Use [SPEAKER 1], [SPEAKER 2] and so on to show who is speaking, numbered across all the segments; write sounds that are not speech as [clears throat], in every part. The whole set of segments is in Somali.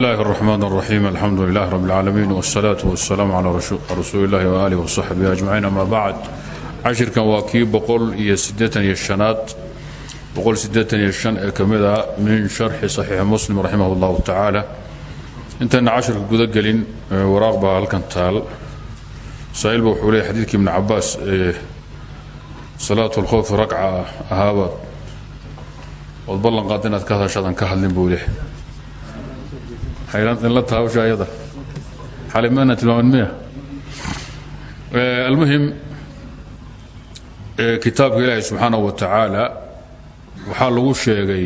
[SPEAKER 1] الله الرحمن الرحيم الحمد لله رب العالمين والصلاة والسلام على رسول الله وآله وصحبه أجمعين أما بعد cashirkan waa kii boqol iyo siddeetan iyo shanaad boqol siddeetan iyo shan ee ka mid a min sharxi saxiixi muslim raximah اllahu tacaala intayna cashirka guda gelin waraaq baa halkan taal saa-iilba wuxuu leeyay xadiidkii ibni cabaas ee salaatu alkhowfi ragca ahaabaad ood ballan qaad inaad ka hadashaadan ka hadlin buu leh almuhim kitaabka ilaahi subxaanaه wa tacaala waxaa lagu sheegay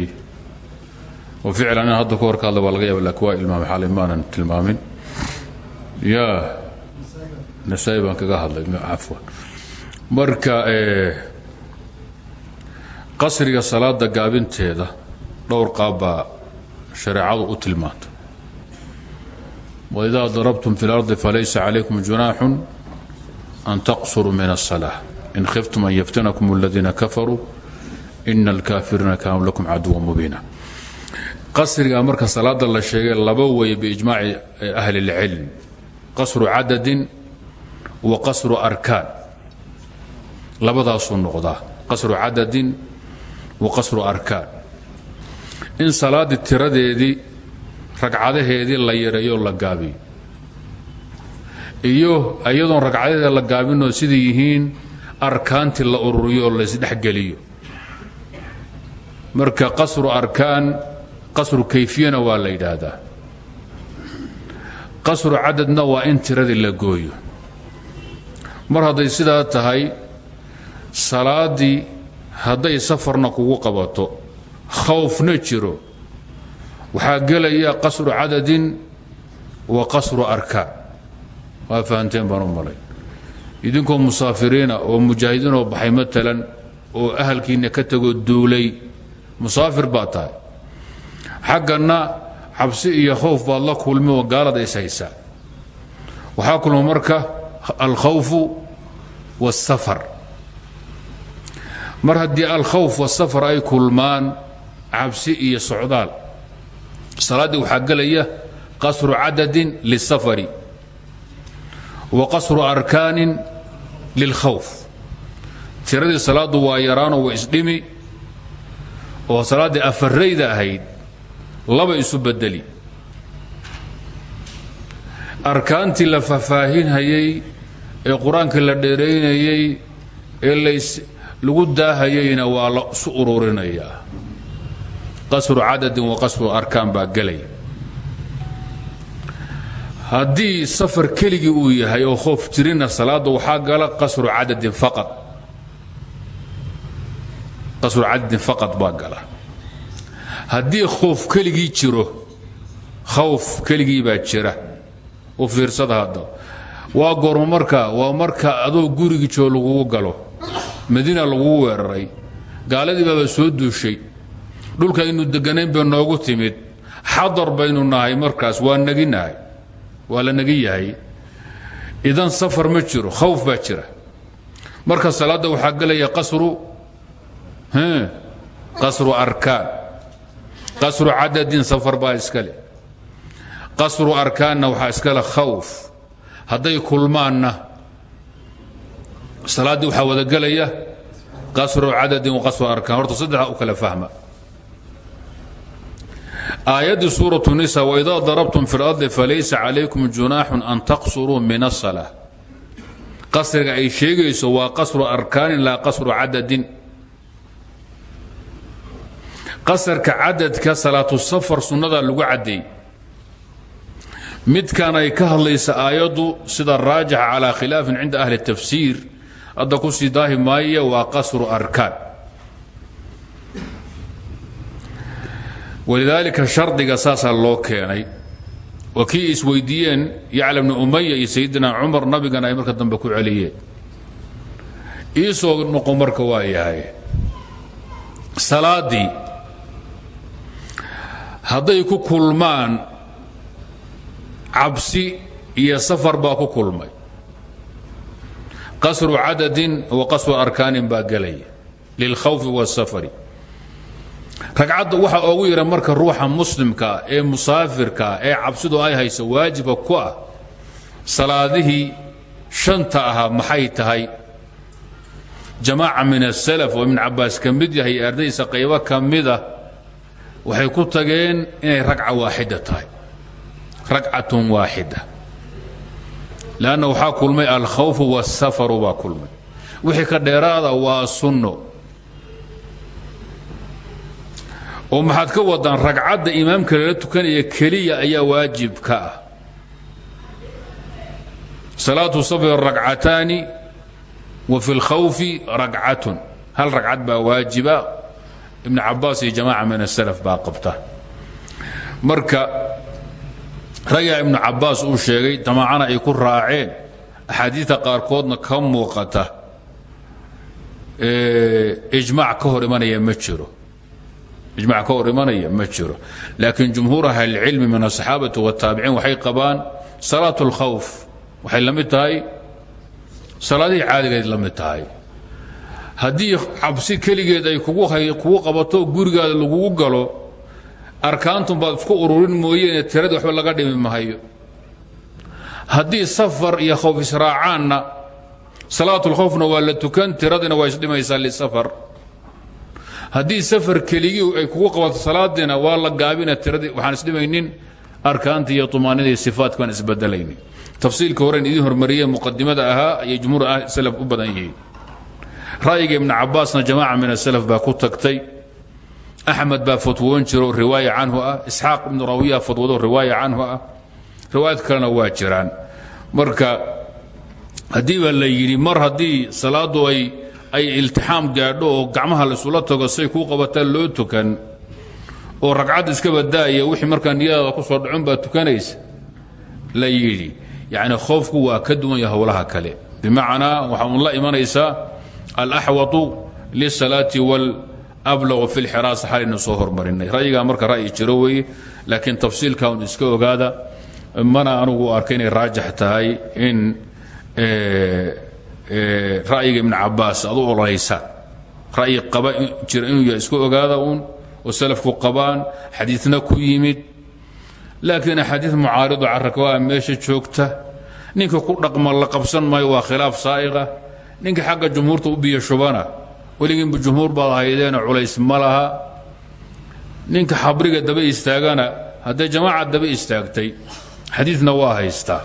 [SPEAKER 1] oo ficlan in hadda ka hor ka hadla baa laga yaaba laakiin waa ilmaamay xalay maanan tilmaamin. Ya nasaa-i baan kaga hadlay cafwan marka qasriga salaada gaabinteeda dhowr qaab baa shareecadu u tilmaanta wإida darabtum fi اlarضi falaysa calaykum junaaxu an taqsuruu min الصلاة in khiftum an yaftinakum اladiina kafaruu ina اlkaafiriina kaanuu lakum caduwa mubiina qasriga marka salaada la sheegay laba way biijmaaci ahli اlcilm qasru cadadin wa qasru arkaan labadaasuu noqdaa qasru cadadin wa qasru arkaan in salaaddii tiradeedii ragcadaheedii la yareeyo la gaabiyo iyo iyadoon ragcadaheeda la gaabinoo siday yihiin arkaantii la ururiyo oo laysdhexgeliyo marka qasru arkaan qasru kayfiyana waa la yidhaahdaa. Qasru cadadna waa in tiradii la gooyo. Mar hadday sidaa tahay salaaddii hadday safarna kugu qabato khawfna jiro waxaa gelaya qasru cadadin wa qasru arkaan waa fahanteen baan u malay. Idinkoo musaafiriina oo mujaahidiinoo baxay maalan oo ahalkiinna ka tegoo duulay musaafir baa tahay. Xagganna cabsi iyo khowf baad la kulmi oo gaalada is haysaa waxaa kulma marka alkhawfu waasafar mar haddii alkhawf wasafar ay kulmaan cabsi iyo socdaal salaaddii waxaa gelaya qasru cadadin lilsafari wa qasru arkaanin lilkhawf. Tiradii salaaddu waa yaraanoo wa isdhimi oo salaaddii afarayda ahayd laba isu bedeli arkaantii la faahfaahinhayey ee qur'aankii la dheeraynayey ee lays lagu daahayeyna waa la isu ururinayaa qasru cadadin wa qasru arkaan baa gelaya. Haddii safar keligii uu yahay oo khoof jirina salaadda waxaa gala qasru cadadin faqad qasru cadadin faqad baa gala. Haddii khoof keligii jiro khawf keligii baa jira. U fiirsada hadda. Waa goormo marka waa marka adoo gurigii joo lagugu galo. Madiina lagugu weeraray. Gaaladii baaba soo duushay dhulka aynu deganayn bay noogu timid. Xadar baynu nahay markaas waa nagi nahay. Waa la yahay. Idan safar ma jiro khawf baa jira. Marka salaadda waxaa gelaya qasru qasru arkaan. Qasru cadadin safar baa iskale qasru arkaanna waxaa iskale khawf. Hadday kulmaanna salaaddii waxaa wada gelaya qasru cadadin wa qasru arkaan. Horta saddexa u kala fahma aayaddii suuraة nisa wإida darabtum fi اlarضi falaysa calaykum junaaxu an taqsuruu min الصalaaة qasriga ay sheegayso waa qasru arkaanin laa qasru cadadin qasarka cadadka salaatu safar sunnada lagu caddeey midkan ay ka hadlaysa aayaddu sida raajixa calى khilaafin cinda ahli الtafsiir hadda ku sii daahi maaya waa qasru arkaan Walidaalika shardiga saasaa loo keenay. Waa kii isweydiiyeen yacla bnu umaya iyo sayidina cumar nabigana ay marka dambe ku celiyeen. Iisoo noqo marka waa yahay. Salaaddii hadday ku kulmaan cabsi iyo safar baa ku kulmay. Qasru cadadin wa qasru arkaanin baa gelaya lilkhawfi waasafari ragcadda waxaa oogu yara marka ruuxa muslimkaa ee musaafirkaa ee cabsidu ay hayso waajibka ku ah salaadihii shanta ahaa maxay tahay? Jamaaca min asalaf oo ibn cabbaas ka mid yahay ardaydiisa qaybo ka mida waxay ku tageen inay ragca waaxida tahay. Ragcatun waaxida lanna waxaa kulmay alkhawfu wاsafaru baa kulmay. Wixii ka dheeraada waa sunno oo maxaad ka wadaan ragcadda imaamka lala tukanaya keliya ayaa waajib ka ah. Salaatu safar ragcataani wa fi اlkhawfi ragcatun. Hal ragcad baa waajiba? Ibn cabaas iyo jamaaca min asalaf baa qabta. Marka ragaa ibnu cabaas uu sheegay jamaacana ay ku raaceen axaadiidta qaarkoodna ka muuqata ijmac ka hor imanaya ma jiro ijmac ka hor imanaya ma jiro. Laakiin jumhuur ahlilcilmi min asaxaabati wataabiciin waxay qabaan salaat اlkhawf waxay la mid tahay salaadihii caadigeed la mid tahay. Haddii cabsi keligeed ay kugu qabato gurigaada lagugu galo arkaantun baad isku ururin mooyeene tiradii waxba laga dhimi mahayo. Haddii safar iyo khowf israacaanna salaatulkhowfna waa la tukan tiradina waa isdhimaysaa lisafar haddii safar keligii ay kugu qabato salaadiina waa la gaabina tiradii waxaan isdhimaynin arkaantii iyo umaanidii sifaadka baan isbedelaynin tafsiilka horen idiin hormariyee muqadimada ahaa ayay jumhuur salaf u badan yihiin. Ra'yiga ibnu cabaasna jamaaca min asalaf baa ku tagtay. Axmed baa fatwoon jiro riwaaya canhu ah. Isxaaq ibnu rawiya fatwado riwaaya canhu ah. Riwaayad kalena waa jiraan. Marka haddii baa la yidhi mar haddii salaaddu ay ay iltixaam gaadho oo gacmaha laisula tago say kuu qabataan loo tukan oo ragcad iska badaaya wixii markaa niyadaada ku soo dhacon baa tukanaysa la yidhi. Yacni khoofku waa ka duwan yahay howlaha kale. Bimacnaa waxaa un la imanaysaa alaxwatu lisalaati wal ablaqu fi lxiraasa xalaynu soo hormarinay. Ra'yigaa marka ra'yi jiro weeye laakiin tafsiilka un iska ogaada mana anugu arka inay raajax tahay in ra'yiga ibn cabaas adu ololeysa ra'yi qaba jira inuu yahay isku ogaada uun oo salafku qabaan xadiidna ku yimid. Laakiin axaadiid mucaarido carrakawaa meesha joogta. Ninka ku dhaqma la qabsan maayo waa khilaaf saa'iqa. Ninka xagga jumhuurta u biyo shubana weligiinba jumhuur baad haydeenoo culays ma ninka xabriga daba istaagana hadday jamaaca daba istaagtay xadiidna waa haystaa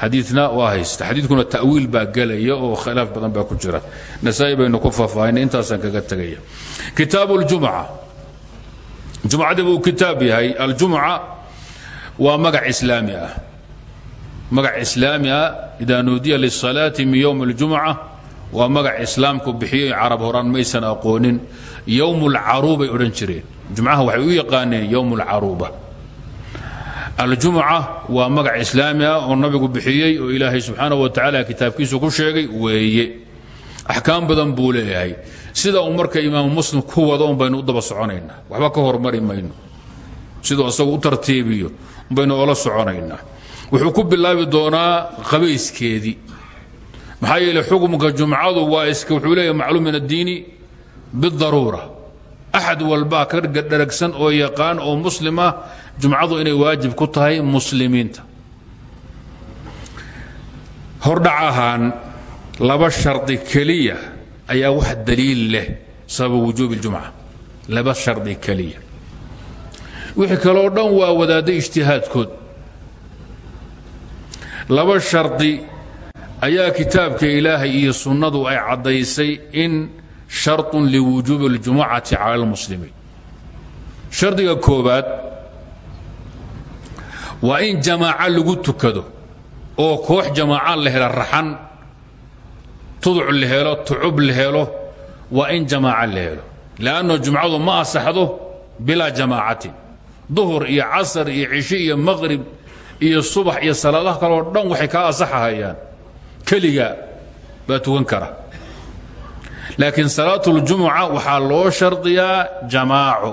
[SPEAKER 1] xadiidna waa haysta xadiidkuna ta'wiil baa gelaya oo khilaaf badan baa ku jira nasaa-i baynu ku faahfaahinay intaasaan kaga tegaya kitaabu اljumca jumcada buu kitaab yahay aljumca waa magac islaami ah magac islaami ah idaa nuudiya lisalaati min ywm اljumca waa magac islaamku bixiyey carab horaan maysan aqoonin ywm اlcaruubay odhan jireen jumcaha waxay u yaqaaneen ywm اlcaruuba aljumca waa magac islaami ah oo nabigu bixiyey oo ilaahay subxaanaه wa tacaala kitaabkiisu ku sheegay weeye. Axkaam badan buu sida uu marka muslim ku wado un baynu u daba soconaynaa. Waxba ka hormari mayno. Asagu u tartiibiyo baynu ola soconaynaa. Wuxuu ku bilaabi doonaa qabayskeedii. Maxaa yeele xukumka jumcadu waa iska wuxuu leeyahay macluum min addiini bidaruura axad walbaa ka dharagsan oo yaqaan oo muslim ah jumcadu inay waajib ku tahay muslimiinta hordhac ahaan laba shardi keliya ayaa wax daliil leh sababa wujuubi اljumca laba shardi keliya wixii kaloo dhan waa wadaadday ijtihaadkood laba shardi ayaa kitaabka ilaahay iyo sunnadu ay caddaysay in sharطun liwujuubi اljumucati cala اlmuslimiin shardiga koobaad waa in jamaaco lagu tukado oo koox jamaaca la helo raxan tuduc la helo tucub la helo waa in jamaaca la helo. Lanno jumcadu ma asaxdo bilaa jamaacatin. Duhur iyo casar iyo cisho iyo maqrib iyo subax iyo salaadaha kaleo dhan waxay kaa asaxahayaan keliga baa tukan kara. Laakiin salaatuljumuca waxaa loo shardiyaa jamaaco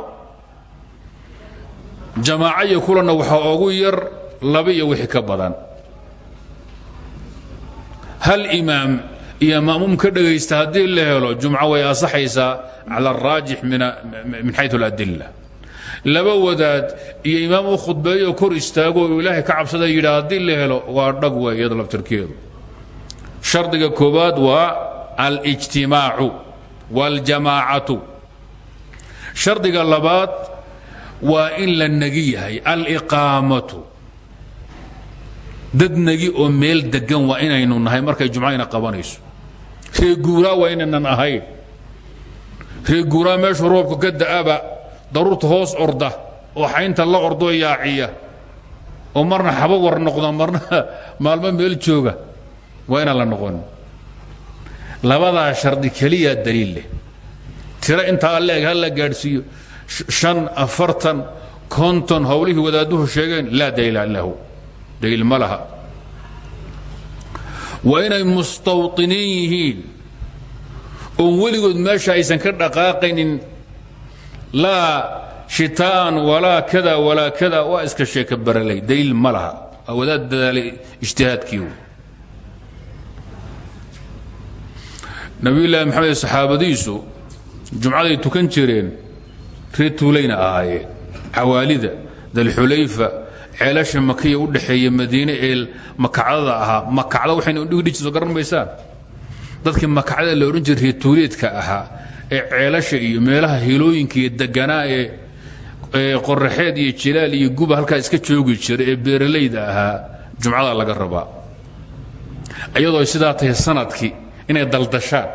[SPEAKER 1] jamaaco iyo kulanna waxaa ogu yar laba iyo wixii ka badan. Hal imaam iyo ma'muum ka dhegaysta haddii la helo jumco way asaxaysaa cala araajix min xayu اladila laba wadaad iyo imaam u khudbeeyo kor istaago oo ilaahay ka cabsada yidha haddii la helo waa dhag wey iyada laftirkeedu. Shardiga koobaad waa alijtimaacu wاljamaacatu shardiga labaad waa in la negi yahay. Aliqaamatu. Dad negi oo meel degan waa inaynu nahay markay jumcayna qabanayso. Reeguuraa waa inaynan ahayn. Reeguuraa meeshuu roobka ka da'aba daruurta hoos orda oo xaynta la ordo yaaciya. Oo marna xaba war noqda marna [laughs] maalmo meel jooga waa inaan la noqon. Labadaa shardi keliya daliil leh. Tiro intaa leeg ha la gaadhsiiyo an afartan konton howlihii wadaaduhu sheegeen laa daliila lahu. Daliil ma laha. Waa inay mustawطiniin yihiin. Meesha aysan ka dhaqaaqaynin laa shitaan walaa kada walaa kada waa iska sheeka baralay. Daliil ma laha. Wadaad dadaalay ijtihaadkii nabiyullaahi maxamed saxaabadiisu tukan jireen reer tuulayna ahaayeen xawaalida dalxulayfa ceelasha makiya u dhexeeya madiine ee makacdada ahaa. Makacda waxayna udhigdhijiso garan maysaan? Dadkii makacdada la odhan jiray reer tuuleedka ahaa ee ceelasha iyo meelaha hilooyinka iyo deganaa ee qoraxeed iyo jilaal iyo guba halkaa iska joogi jira ee beeralayda ahaa jumcada laga rabaa. Iyadoo sidaa tahay sannadkii inay daldashaan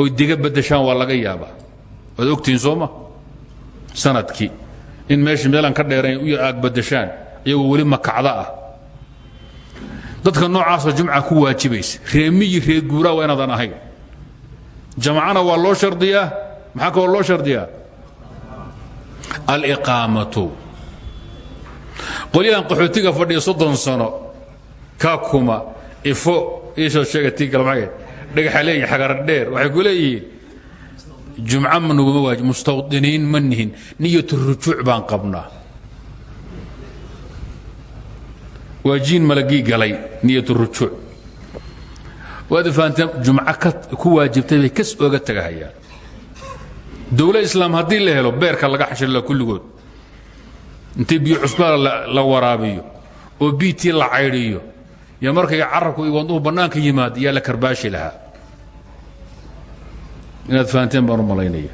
[SPEAKER 1] oy diga badashaan waa laga yaabaa. Waad ogtihiin sooma sannadkii in meesha meelaan ka dheerayn u aag badashaan iyagoo weli makacda ah. Dadka noocaasoo jumca ku waajibaysa reemiyi reer guuraa waa inaadan ahayn. Jamacana waa loo shardiyaa maxaa kaloo loo shardiyaa? Aliqaamatu. Qolyahan qaxootiga fadhiya soddon sano kaakuma ifo iisoo sheega tii galmage dhagaxaleey xagaradheer waxay ku leeyihiin jumco ma nuguma waajib mustawdiniin ma nihin. Niyatu rujuuc baan qabnaa. Waa jiin malagii galay niyatu rujuuc. Waad fahanteen jumco ku waajibtay bay kas oga tagahayaan. Dowla islaam haddii la helo beerka laga xashirla kulligood. Intii biyo cusbaa la waraabiyo oo biitii la caydhiyo iyo markay carabku iyo wadnuhu bannaanka yimaad yaa la karbaashi lahaa inaad fahanteen baan u malaynaya.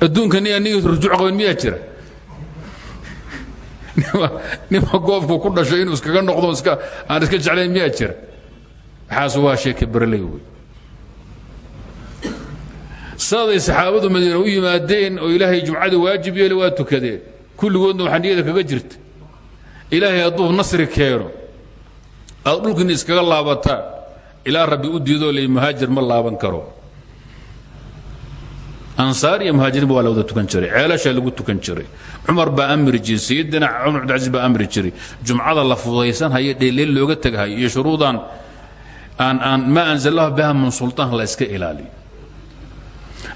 [SPEAKER 1] Adduunka niyaa niyatu rujuuc qaban miyaa jira? Nima goobku ku dhashay inuu iskaga noqdo iska aan iska jeclayn miyaa jira? Waxaas waa sheeke barley wey. Saaday saxaabadu madiina u yimaadeen oo ilaahay jumcada waajib yeeli waa tukadeen. Kulligoodna waxaa niyada kaga jirta. Ilaahay hadduu nasri keeno. Aad dhulkiina iskaga laabataan ilaa rabbi u diidoo ley muhaajir ma laaban karo ansaar iyo muhaajiriinba waa la wada tukan jiray. Ceelashaa lagu tukan jiray. Cumar baa amri jiray. Sayidina cumar cabdilcaziz baa amri jiray. Jumcada la fudaysan hayo dheelleel looga teghayo iyo shuruudan aan aan maa anzalahu biha min sultaan la iska ilaaliyo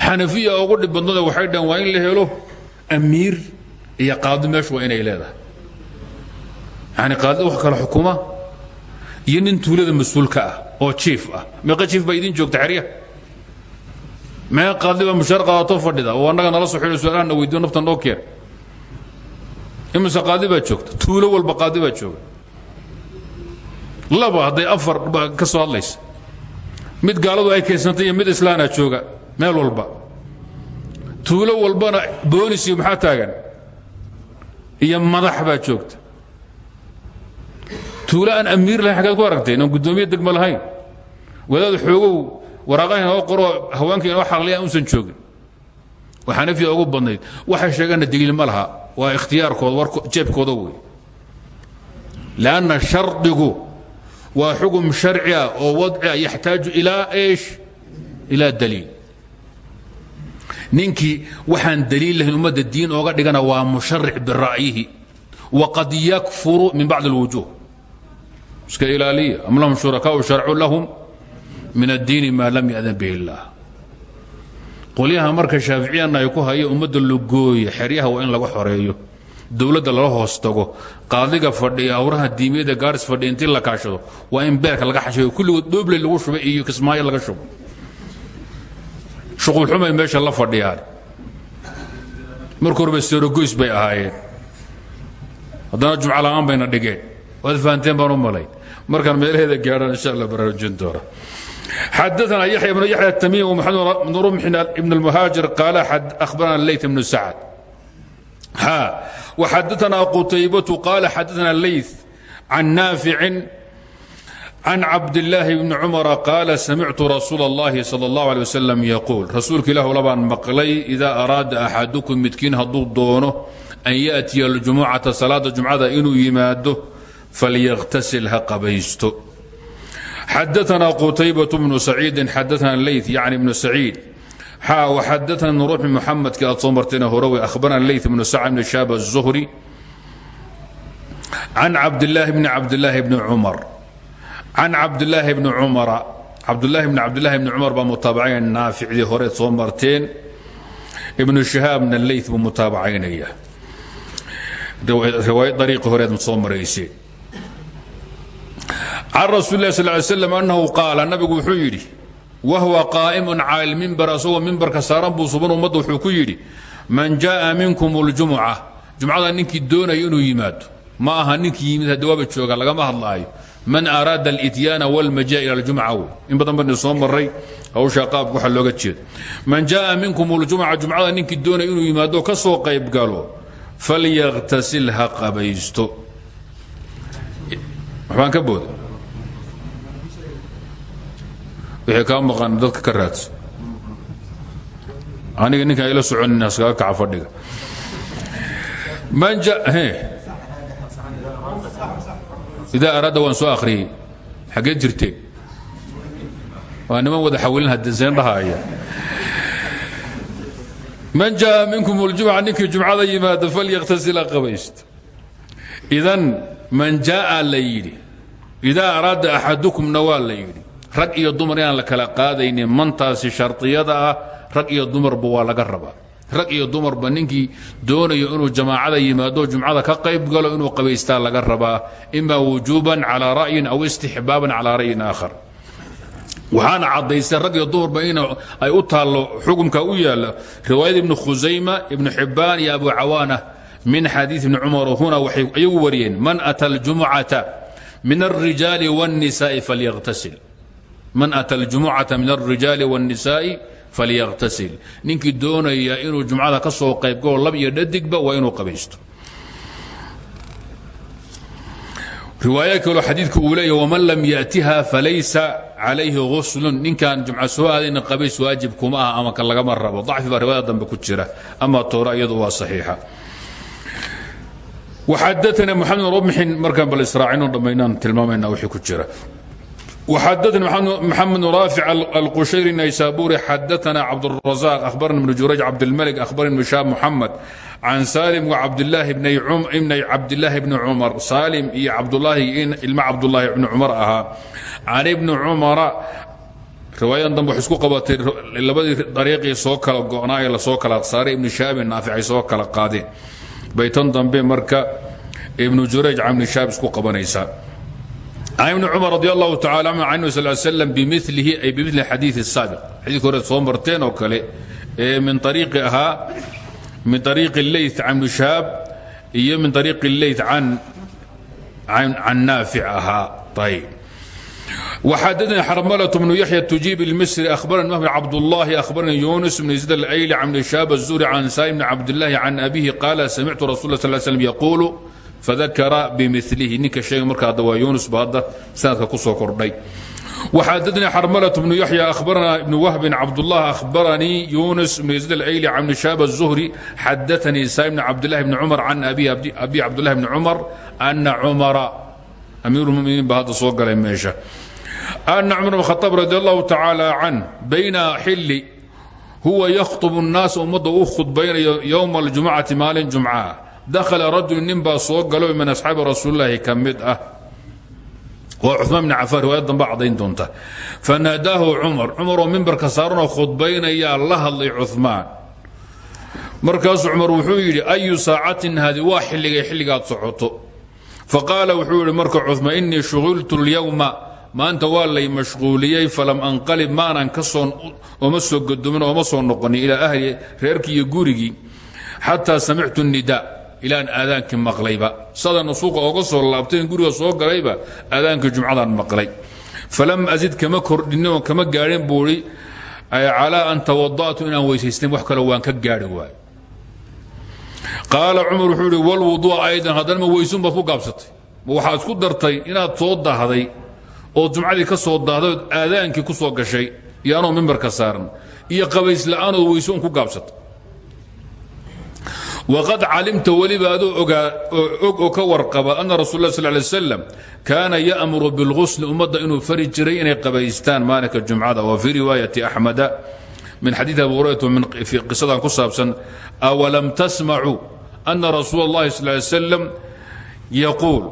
[SPEAKER 1] xanafiya ugu dhib badnada waxay dhaheen waa in la helo amiir iyo qaadi meeshu waa inay leedahay. Yani qaadi wax kale xukuma. Iyo nin tuulada mas'uulka ah oo jiif ah. Meeqa jiif baa idin joogta xerya mee mushaar qaadato fadhida oo annaga nala soo su'aalahana weydiyo nafta noo keen imise qaadi baa joogta tuulo walba qaadi baa jooga laba hadday afar ka soo hadlaysa. Mid gaaladu ay keensantay iyo mid islaana jooga meel walba. Tuulo walbana boonis iyo maxaa taagan? Iyo madax baa joogta. Tuulo aan amiir lahayn xaggaad ku aragteen oon guddoomiye degmo lahayn. Wadaad xoogow waraaqahan oo qoroo haweenkii inoo xaqliya uusan joogin. Waa xanafiya ugu badnayd. Waxay sheegaanna daliil ma laha. Waa ikhtiyaarkooda war jeebkooda wey lanna shardigu waa xugum sharci ah oo wadcia yaxtaaju ilaa eesh? Ilaa daliil. Ninkii waxaan daliil lahayn ummadda diin ooga dhigana waa musharic bira'yihi waqad yakfuru min bacd اlwujuh iska ilaaliya. Am lahum shurakaau sharcu lahum min addiini maa lam yadan bihi اllah qolyaha marka shaaficiyana ay ku haya ummadda logooya xeryaha waa in laga xoreeyo. Dowladda lala hoos tago. Qaadiga fadhiya awraha diimiyada gaaris fadhiya la kaashado waa in beerka laga xashayo kulligood dhoobley lagu shubay iyo kismaayo laga shubo. Shuqulxumay meesha la fadhiyaan. Marka horeba seerogoys bay ahaayeen. Haddana jumca la'aan bayna dhigeen. Waad baan u malay markaan meelaheeda gaadhaan insha allah baraarujin doona xadaثna yaحya بن yaحya التmيم ومحمد بن رمح بن المهاaجر قال أخبرنا الليث بن سعد وxadaثna qتيبة قال xadaثna الليث عن نافع عن cabd اللaahi بن cمر قال samictu رasuul الlahi slى الlaه عليه وسلم يquuل rasuulka ilah labaan maqlay إida أraada أxaduكم midkiin hadduu doono an yأtiya الجumucaةa salaada jumcada inuu yimaado falyاغtasil ha qabaysto xadaثna qتaybaة بن سacيidi xadaثna leyث yعni بن سacيid xa وxadaثna بن ruux mxamedki aad soo martayna horowe أhbarna leyث بن sacd بن shaab الزهري can cabdالlahi bni cabdالlahi bni cumar can cabdالlaahi bni cumara cabdulahi bni cabdulahi bni cumar baa mutaabacaynaya naaficdii horeed soo marteen ibnu shahaabna leyt buu mutaabacaynaya riwaayad dariiqi horeed soo marayseen can rasuuli lah sal ly slam annahu qaala nabigu wuxuu yidhi wahwa qaa'imun cala lmimbar asagoo mimbarka saaran buu suban ummadda wuxuu ku yidhi man jaءa minkum اljumuca jumcada ninkii doonaya inuu yimaado ma aha ninkii yimid haddawaaba jooga lagama hadlaayo man araada اlityaana wاlmaja ila اljumca wey in badan bani soo maray hawshaa qaabka waxa looga jeeda man jaءa minkum اljumca jumcada ninkii doonaya inuu yimaado ka soo qayb galo falyaktasil ha qabaysto waxbaan ka booda wixii kaa maqan dadka ka raadso. Aniga ninkaan ila soconina iskaga kaca fadhiga. Man idaa araada waan soo akhriyey. Xaggee jirteen waa niman wada xawilin hadiseen dhahaaya man jaa minkum اljumca ninkii jumcada yimaado falyaktasila qabaysto idan man jaaa la yidhi. Idaa araada axadukumna waa la yidhi rag iyo dumar inaan la kala qaadaynin mantaasi sharطiyada ah rag iyo dumarba waa laga rabaa. Rag iyo dumarba ninkii doonayo inuu jamaacada yimaado jumcada ka qayb galo inuu qabaystaa laga rabaa ima wujuuban calaa ra'yin aw istixbaaban calaa ra'yin aakhar. Waxaana caddaystay rag iyo dumarba in ay u taallo xukumka u yaalla riwaayada ibnu khusayma ibnu xibbaan iyo abu cawaana min xadiid ibni cumar huna waxay iyagu wariyeen man ata aljumucata min alrijaali wاnnisaai falyaktasil man ata aljumucata min alrijaali wاnnisaa'i falyaktasil ninkii doonaya inuu jumcada ka soo qaybgalo lab iyo dhadigba waa inuu qabaysto. Riwaayo kaloo xadiidku uu leeya wman lam yأtiha falaysa calayhi guslun ninkaan jumca soo aadayna qabays waajib kuma ah ama ka lagama rabo. Dacfi baa riwaayada dambe ku jira. Ama toora iyadu waa saxiixa. Waxadaana moxamed rumxin markaan bal israacino dhammaynaan tilmaamayna wixii ku jira xadana mxamed raafic alqushayri naysaburi xadaana cabdrazaq ahbarna bn juraj cabdlmlk ahbarna bn shaab muxamed can salim wacabdlaahi ibnay cabdilaahi bni cumar salim iyo cabdulaahi ilma cabdulaahi bni cumar ahaa can ibni cumara riwaayadan dambe waxay isku qabatay labadii dariiqii soo kala go'naa ee la soo kala saaray ibnu shaabin naafic ay soo kala qaadeen baytan dambe marka ibnu juraj can ibni shaab isku qabanaysaa can ibni cumar radi allahu tacala anhu can nabi sal slam bimilihi ay bimili xadiid الsaabiq xadiidka hore soo marteen oo kale ee min ariiqi ahaa min ariiqi leyt can ibni shahaab iyo min ariiqi leyt can naafic ahaa ayb وxadثnي xrmلة بن يحيى التuجيب المصري أخبرني مهب cabdاللahi أخبرني يونس بن يزيد الأيلي عن بن شهاب الزهري عن سالم بن cabdاللahi عن أبيه قال سمعت رsuل اه صل سلم يقول فذakra bmilihi ninka sheega marka adda waa yunus ba hadda sanadka ku soo kordhay وxadثnي xrmلة بن يحيى أخبرنا بن وهب cabdالله أخبرني يونس بن يزيد الأيلي عن بن شهاب الزهري xadثnي سالم بن cabdالله بن cمر عن أbي cabdالله بن cمر أنa cمرa أمير الmؤمiنiin ba hadda soo galay meesha أن cمر بن خطاب رضي الله تعالى عنه bayna xili huwa يkhطب الناas ummadda u khudbaynayo yوم الجuمcaةi maalin جuمcaha dakhala rajulu nin baa soo galo min asxaabi rasuulilaahi ka mid ah waa cumaan bni cafaan riwaayad damba cadayn doonta fanaadaahu cumar cumaroo mimbarka saaranoo khudbaynayaa la hadlay cumaan markaasuu cumar wuxuu yidhi ayu saacatin haadi waa xilligay xilligaad socoto faqaala wuxuu yidhi marka cumaan innii shughiltu اlyowma maanta waa lay mashquuliyey falam anqalib maanan ka soo godomin ooma soo noqonin ilaa ahli reerkii iyo ilaan aadaankii maqlayba. Sadana suuqa oga soo laabtay guriga soo galayba aadaankii jumcadaan maqlay. Falam azid kama kordhin oo kama gaadhin buui calaa an tawada'tu inaan weysaystin wax kale waan ka gaari waayo. Qaala cumar wuxuu ihi walwudua aydan haddana ma weysun baad ku gaabsatay. Ma isku dartay inaad soo dahday oo jumcadii ka soo dahday ood ku soo gashay iyo anoo mimbarka saaran iyo qabaysla'aanood weyso un ku gaabsatay wqad calimta weliba adoo og oo ka warqaba ana rasul lah sl lay slam kaana ya'muru bilgusli ummadda inuu fari jiray inay qabaystaan maalinka jumcada wa fii riwaayati axmeda min xadiid abi hurayrat qisadan ku saabsan awalam tasmacuu ana rasuul اllahi sal ly slam yaquul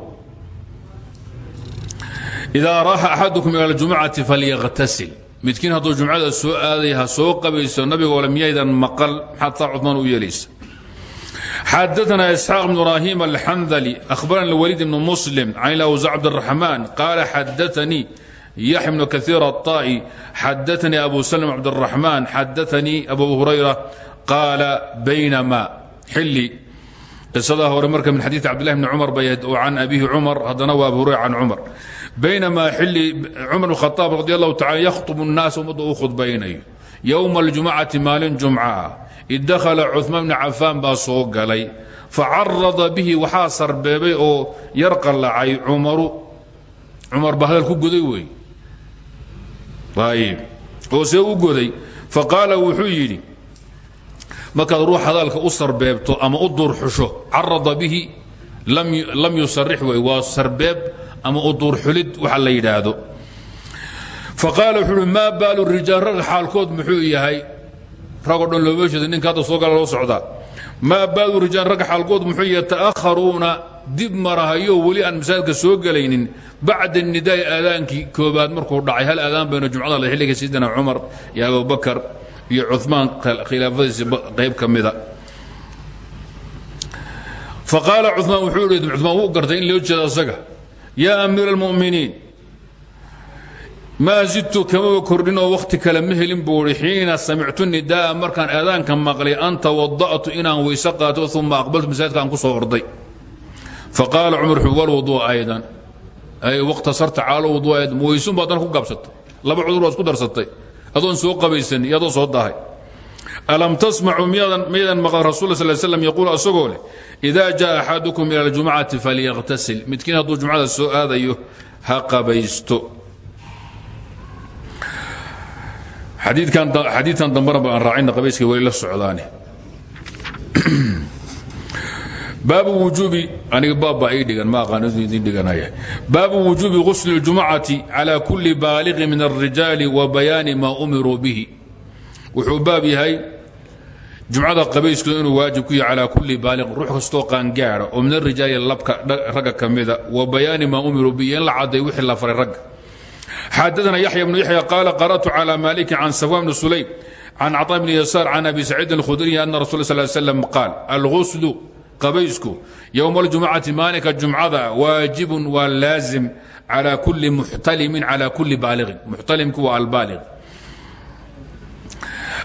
[SPEAKER 1] idaa raaxa axadukum ila اljumcati falyaqtasil midkiin hadduu jumcada soo aaday ha soo qabayso nabigole miyaydan maqal maxaad taa cudmaan u yeelaysa xadaثna isxaaq bn ibrahim alxandli ahbarana wliid bn muslim can ilawsa cabdالraxman qaala xadaanii yaxya bn kaثiir الطa'i xadaanii abu slm cabdالraxman xadaanii abu hurayra qaala baynama xili qisadaa hore marka min xadiiث cabdlah bni cumar bay oo can abihi cumar haddana waa abu hurayra can cumar baynamaa xili cumar bn khaaab radi allahu tacala yakhطb الnaas ummadda uu khudbaynayo yowma اljumcati maalin jumca ah id dakhala cumaan bni cafaan baa soo galay. Facarada bihi waxaa sarbeebay oo yar qallacay cumaru. Cumar baa ku goday wey ayb oo u goday. Faqaala wuxuu yidhi markaad ruux hadalka u sarbeebto ama u duurxusho carada bihi lam yusarix wey waa sarbeeb ama u duurxulid waxa la yidhaahdo. Faqaala wuxuu uhi baalu rijaal rag xaalkood? Muxuu yahay ragoo dhan looma jeedo ninka hadda soo gala loo socdaa maa baalu rijaal ragga xaalkood muxuu yata'akharuuna dib marahayo weli aan masaajidka soo gelaynin bacda nidaai aadaankii koobaad markuu dhacay hal aadaan bayna jumcada le xilliga sayidina cumar iyo abubakar iyo cumaan khilaafadiisi qayb ka mida. Faqaala wuxuu ihi cumaan wuu gartay in loo jeedo asaga. Yaa amiira almu'miniin maa zidtu kamaba kordhinoo wakhti kale ma helin buu i xiina samictu nidaaa markaan aadaanka maqlay an tawada'tu inaan weyse qaato aqbaltu masaajidka aan ku soo orday. Faqaala cumar wuxuu walwuduu aydan. Ay waqtasarta caalo wuduu aydan. Weysun baad dan ku gaabsatay. Laba cudur waa isku darsatay. Adoon soo qabaysan iyo soo dahay. Alam tasmacuu miyadan maqal rasul sal slam yaquul asagoo leh idaa jaa axadukum ila aljumcati falyaqtasil. Midkiin hadduu jumcada soo aadayo ha qabaysto xadiikan dambana ba aan raacina qabayska weli la socdaane [clears throat] baabu wujuubi aniga baabbaa ii dhigan ma aqaan inuu idin dhiganaya baabu wujuubi gusli اljumcati calى kuli baaliqi min الrijaali wa bayaani maa umiruu bihi wuxuu baab yahay jumcada qabaysku inuu waajib ku yahay calaa kuli baaliqin ruux kastoo qaangaara oo min arijaali labka ragga ka mida wa bayaani maa umiruu bihi in la caday wixii la faray ragga xadaثna yaحya بن yaحya qaala qarأtu calى maliki can safwan bn sulaym can caطا bn yasaar can abi saciidin اlkhudriy ana rasul sl slam qaal alguslu qabaysku ywma اljumcati maalinka jumcada waajibun waa laazim calى kuli muxtalimin calى kuli baaliqin muxtalimku waa albaaliq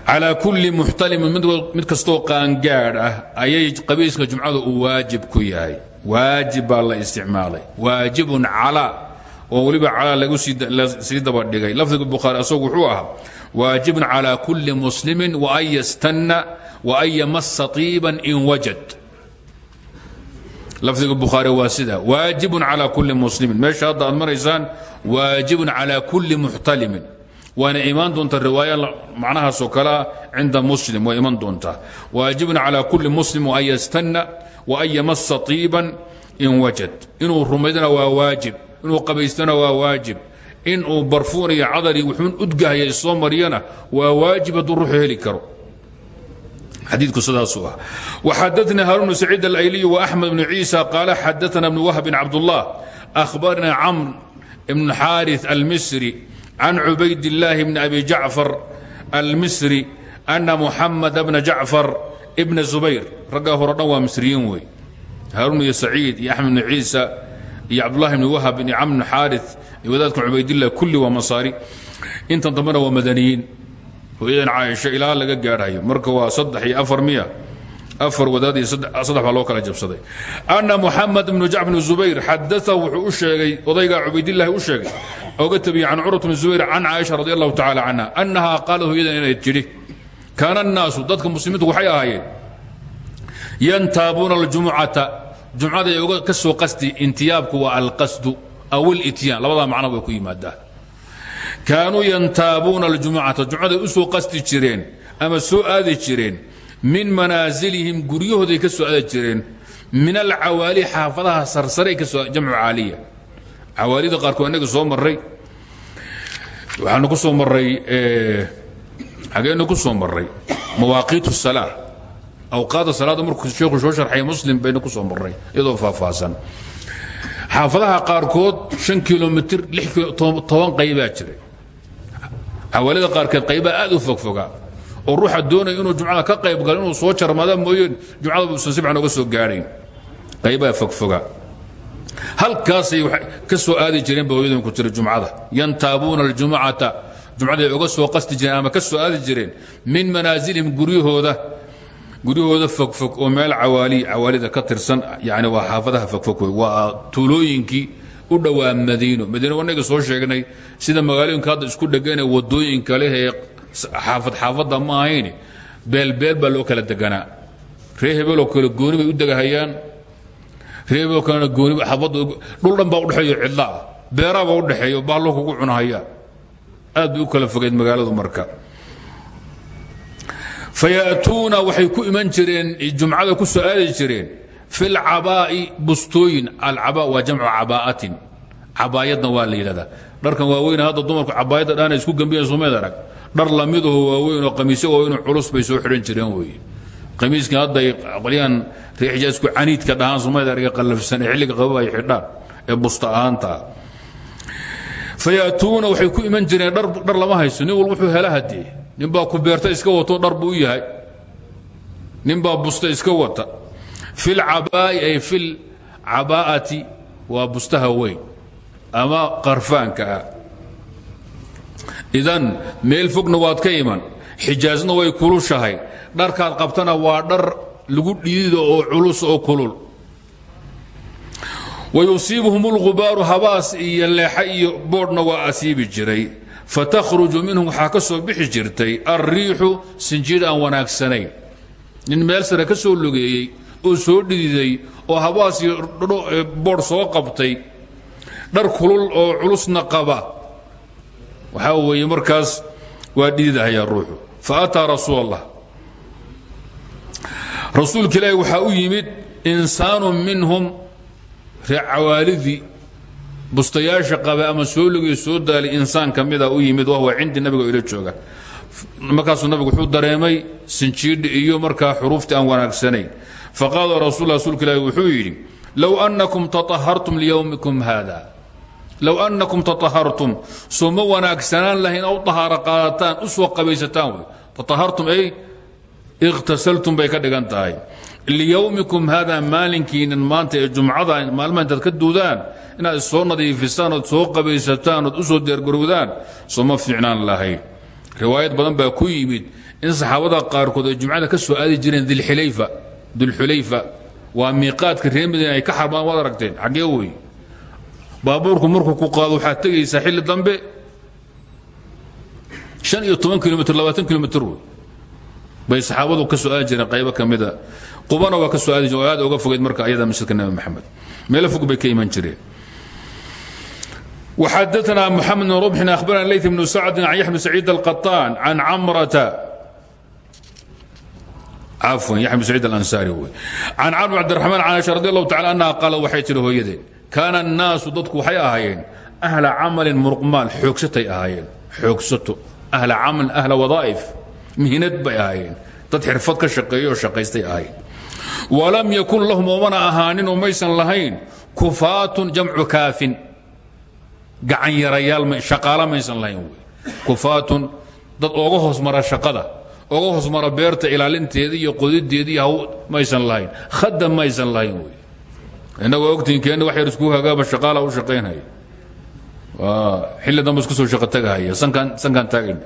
[SPEAKER 1] calى kuli muxtalimin mid kastoo qaangaadh ah ayay qabayska jumcada uu waajib ku yahay waajib baa la isticmaalay waajibun calى oo weliba calaa lagusii dabadhigay. Lafdiga bukhaari asagu wuxuu ahaa waajibun calaa kulli muslimin waan yastanna waan yamasa iiban in wajad. Lafdiga bukhaari waa sidaa waajibun calaa kulli muslimin. Meesha hadda aad maraysaan waajibun calaa kulli muxtalimin. Waana imaan doontaa riwaaya macnahaasoo kalea cinda muslim way iman doontaa waajibun calaa kulli muslim waan yastanna waan yamasa iiban in wajad. Inuu rumaydana waa waajib inuu qabaystana waa waajib inuu barfuun iyo cadar iyo wuxuun udgahaya isoo mariyana waa waajib hadduu ruuxu heli karo xadiidku sidaasuu ah waxadaثna haarun bn saciid alayliy وaxmed bn ciisa qaala xadaثna bn wahb bn cabdالlah أhbarna camr bn xaariث almisri can cubayd الlaahi bn abi jacfar almisri أna muxamed bna jacfar bna zubayr raggaa hore dhan waa misriyiin wey haarun iyo saciid iyo axmed bn ciisa iyo cabdulahi bn wahab iyo camr bn xaari wadaadka cubaydillah kulli waa masaari. Intan dambena waa madaniyiin. Hooyadan caaisha ilaa laga gaadhayo marka waa saddex iyo afar miya. Afar wadaad iyo saddex baa loo kala jabsaday. Ana muxamed bnu jacfar bn zubayr xadaa wuxuu u sheegay odaygaa cubaydillahi u sheegay oga tabiyey can curwat bn zubayr can caaisha radi allahu tacala canha annahaa qaalad hooyadan inay tidhi kaana annaasu dadka muslimiintu waxay ahaayeen yantaabuuna aljumucata jumcaday oga ka soo qasti intiyaabku waa alqasdu aw lityaan labadaa macno way ku yimaadaa kaanuu yantaabuuna aljumucata jumcaday u soo qasti jireen ama soo jireen min manaasilihim guryahooday ka soo jireen min alcawaali xaafadaha sarsaray ka soo jamcu caaliya. Cawaalida qaarkood innaga soo marray waxaanu ku soo marray xageenu ku soo marray mawaaqiit الsalaa awqaadda salaada markuu sheekhu soo sharxay muslim baynu ku soo marray iyadoo faahfaahsan. Xaafadaha qaarkood an kilomitr toban qaybaa jiray. Xawaalida qaarkeed qaybaa aad u fogfoga oo ruuxa doonaya inuu jumcada ka qayb galo inuu soo jarmada mooyeen jumcada uusan si fiican oga soo gaadhayn qaybaa fogfoga halkaasay ka soo aadi jireen ba hooyadin ku tiri jumcada. Yantaabuuna aljumucata. Jumcaday oga soo qasti jireen ama ka soo aadi jireen min manaasilihim guryahooda guryahooda fogfog oo meel cawaali cawaalida ka tirsan yani waa xaafadaha fogfog waa tuulooyinkii u dhowaa madiino. Madiino wanaga soo sheegnay sida magaalooyinka hadda isku dhegane waddooyinka leh ee xaafad xaafadda ma ahayn beelbeel baa loo kala deganaa. Ree hebeloo kale gooni u degahayaan. Ree hebeloo kalena gooni xaafadda dhul dhan baa udhexeeyo cidla ah beeraabaa udhexeeyo baallo kugu cunahayaan aad bay u kala fogeed magaaladu marka fayaatuuna waxay ku iman jireen jumcada ku soo aadi jireen fi lcabaa'i bustooyin alcaba waa jamcu cabaa'atin cabaayadna waa la yidhahdaa. Dharkan waaweyn hadda dumarku cabaayadda dhaana isku gambiyeen sumeed arag? Dhar lamidaho waaweyn oo qamiisyo waaweyn culus bay soo xidhan jireen weeye qamiiskan hadda ay qolyahan reer xijaasku caniidka dhahaan sumeed arag qallafsan ee xilliga qababa ay xidhaan ee busta ahaanta. Waxay ku iman jireen dhar lama hayso wuxuu hela hadee ninbaa ku beerta iska wato dhar buu yahay. Ninbaa busta iska wata. Fi lcabaa'i ay fi lcabaa'ati waa bustaha weyn ama qarfaanka ah. Idan meel fogna waad ka iman. Xijaasna way kulushahay. Dharkaad qabtana waa dhar lagu dhiido oo culus oo kulul. Wayusiibuhum اlgubaaru habaas iyo leexa iyo boodhna waa asiibi jiray fatakhruju minhum waxaa ka soo bixi jirtay alriixu sinjiid aan wanaagsanayn. Nin meel sare ka soo lugeeyey oo soo dhididay oo habaas iyo boodh soo qabtay dhar kulul oo culusna qaba. Waxaa weeye markaas waa dhididahayaa ruuxu. Faataa rasuul allah rasuulka ilaahi waxaa u yimid insaanu minhum reer cawaalidii bustayaasha qaba ama soo lugay soo daalay insaan ka mida u yimid wahwa cindi nabiga ila jooga. Markaasuu nabigu wuxuu dareemay sinjiidhi iyo markaa xuruuftii aan wanaagsanayn. Faqaala rasul rasuulka ilaahi wuxuu yidhi low annakum taahartum liyowmikum haada low annakum taahartum soo ma wanaagsanaan lahayn aw tahaaro qaadataan u soo qabaysataan ay ikhtasaltum bay ka dhigan tahay. Liyowmikum haada maalinkiinan maanta ee jumcada maalmaha intaad ka duudaan inaad issoo nadiifisaan ood soo qabaysataan ood u soo deergarowdaan soo ma fiicnaan lahayn. Riwaayad badan baa ku yimid in saxaabada qaarkood ay jumcada ka soo aadi jireen dulxulayfa waa miiqaadka reer madiina ay ka xarbaan waad aragteen xaggee wey? Baabuurku markuu ku qaado waxaad tegaysaa xilli dambe. Shan iyo toban kilomitr labaatan kilomitr wey. Bay saxaabadu ka soo aadi jireen qaybo ka mida qubana waa ka soo aadi jireen oo aad uga fogeyd marka ayada masjidka nabi maxamed. Meelo fog bay ka iman jireen وxadثna محamed بن ربح أخبرna ليث بن سعد عن يحيى بن سعيد القطان عن عمرة عفوا يحيى بن سعيد الأنساري wy عن cمر عبد الرحمن عن عائشة رضي الله تعالى أنها قال waxay tiri hooyadeen كان الناaس dadku waxay ahaayeen أهلa cمل مرقmaal xoogsatay ahaayeen xoogsato أهلa cمل أهلa وظائف mihnad bay ahaayeen dad xirfad ka shaqeeyo oo shaqaystay ahaayeen وalam ykun lahum oomana ahaanin oo maysan lahayn كuفاaة جaمcu كاafin gacan yarayaal shaqaala maysan lahayn wey. Kufaatun dad ooga hoos mara shaqada ooga hoos mara beerta ilaalinteeda iyo qodideeda iyo haw maysan lahayn khadam maysan lahayn wey. Innagoo ogtiinkeenna wax yar isku hagaaba shaqaala u shaqaynhaya xilli dambe isku soo shaqo tagahaya sankaan taagayn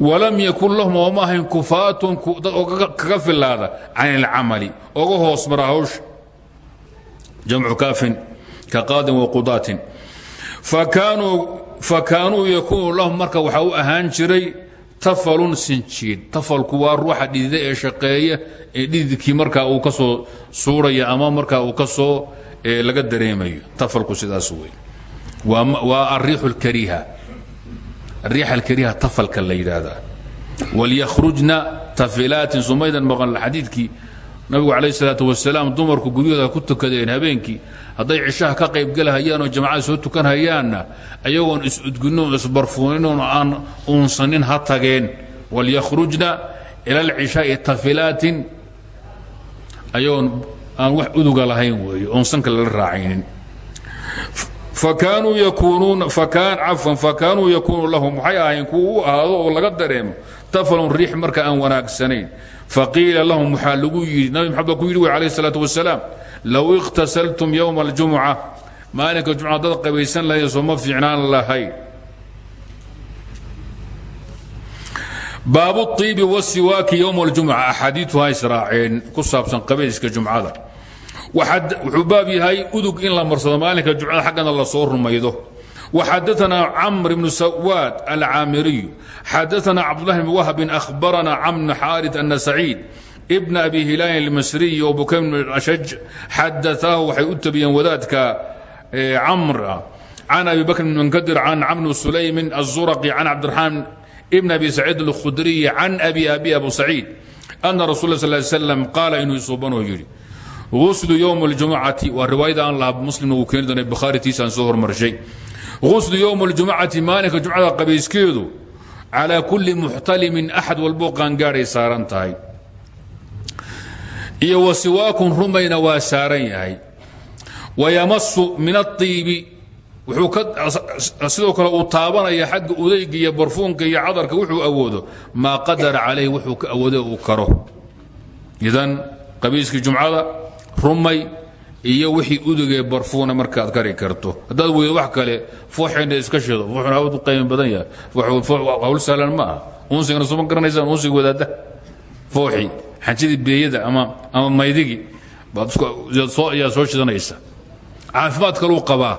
[SPEAKER 1] walam yakun lahum ooma ahayn kufaatun dad oo kaga filaada can ilcamali oga hoos mara hawsha jamcu kaafin ka qaadin waqudaatin fakaanuu yakuunu lahum marka waxaa u ahaan jiray tafalun sinjiid tafalku waa ruuxa dhidida ee shaqeeya ee dhididkii markaa uu ka soo suuraya ama markaa uu ka soo laga dareemayo tafalku sidaas wey waa ariix اlkariha ariix alkariha tafalka la yidhaahdaa walyakhrujna tafilaatin sumaydan maqan xadiidkii nabigu calayh الsalaaة wasalaam dumarku guryahooda ku tukadeen habeenkii hadday cishaha ka qaybgelahayaan oo jamacada soo tukanhayaanna ayagoon is-udgunnoon isbarfuuninoon aan uunsanin ha tageen. Walyakhrujna ila alcishaai tafilaatin. Ayagoon aan wax uduga lahayn weeye oonsanka lala raacaynin. Fakaanuu yakuunuuna fakaan cafan fakaanuu yakuunu lahum waxay ahayn kuwa oo laga dareemo tafalun riix marka aan wanaagsanayn. Faqiila lahum waxaa lagu yidhi nabi ku yidhi wey alayh isalaatu wasalaam low ikhtasaltum ywma اljumca maalinka jumca dad qabaysan lahayd sooma fiicnaan lahayd baabu الطiibi wالsiwaaki ywm اljumca axaadiitu ha israaceen ku saabsan qabayska jumcada wuxuu baab yahay udug in la marsado maalinka jumcada xaggana lasoo rumaydo وxadaثna cmr بن sawاad alcaamiriyu xadaثna cabdالlahi بn whb أhbarana cmr xاariث أna سacيid bn abi hilaalin اlmasriyi o bukaym bn ashaj xadaثaahu waxay u tabiyeen wadaadka camra can abi bakr bn munkadir can camr sulaymin الzurqi can cabdiraxmaan bn abi saciid اlkhudriyi can abi abi abu saciid ana rasul sl slam qaala inuu isuubanoo yidhi غuslu ywm اljumcati waa riwaayada aan laha muslimna uu keeni doona bukhaaritiisaan soo hormarshay غuslu ywm اljumcati maalinka jumcada qabayskeedu calىa kuli muxtalimin axad walboo qaangaadhay saaran tahay iyo wasiwaakun rumayna waa saaran yahay. Wayamasu min wuxuu sidoo kale uu taabanaya xagga udayga iyo barfuunka iyo cadarka wuxuu awoodo. Maa qadara calayh wuxuu ka awoodo uu karo. Idan qabiiskii jumcada rumay iyo wixii udugee barfuuna markaad kari karto. Haddaad weydo wax kale fooxeena iska shido fooxuna hawd u qaymi badan yahay. Hawl sahlan ma aha unsigana suma garanaysaan unsiga wadaadda. Fooxii xanjidii beeyada ama maydigii baad soo shidanaysa. Caafimaad kaluu qabaa.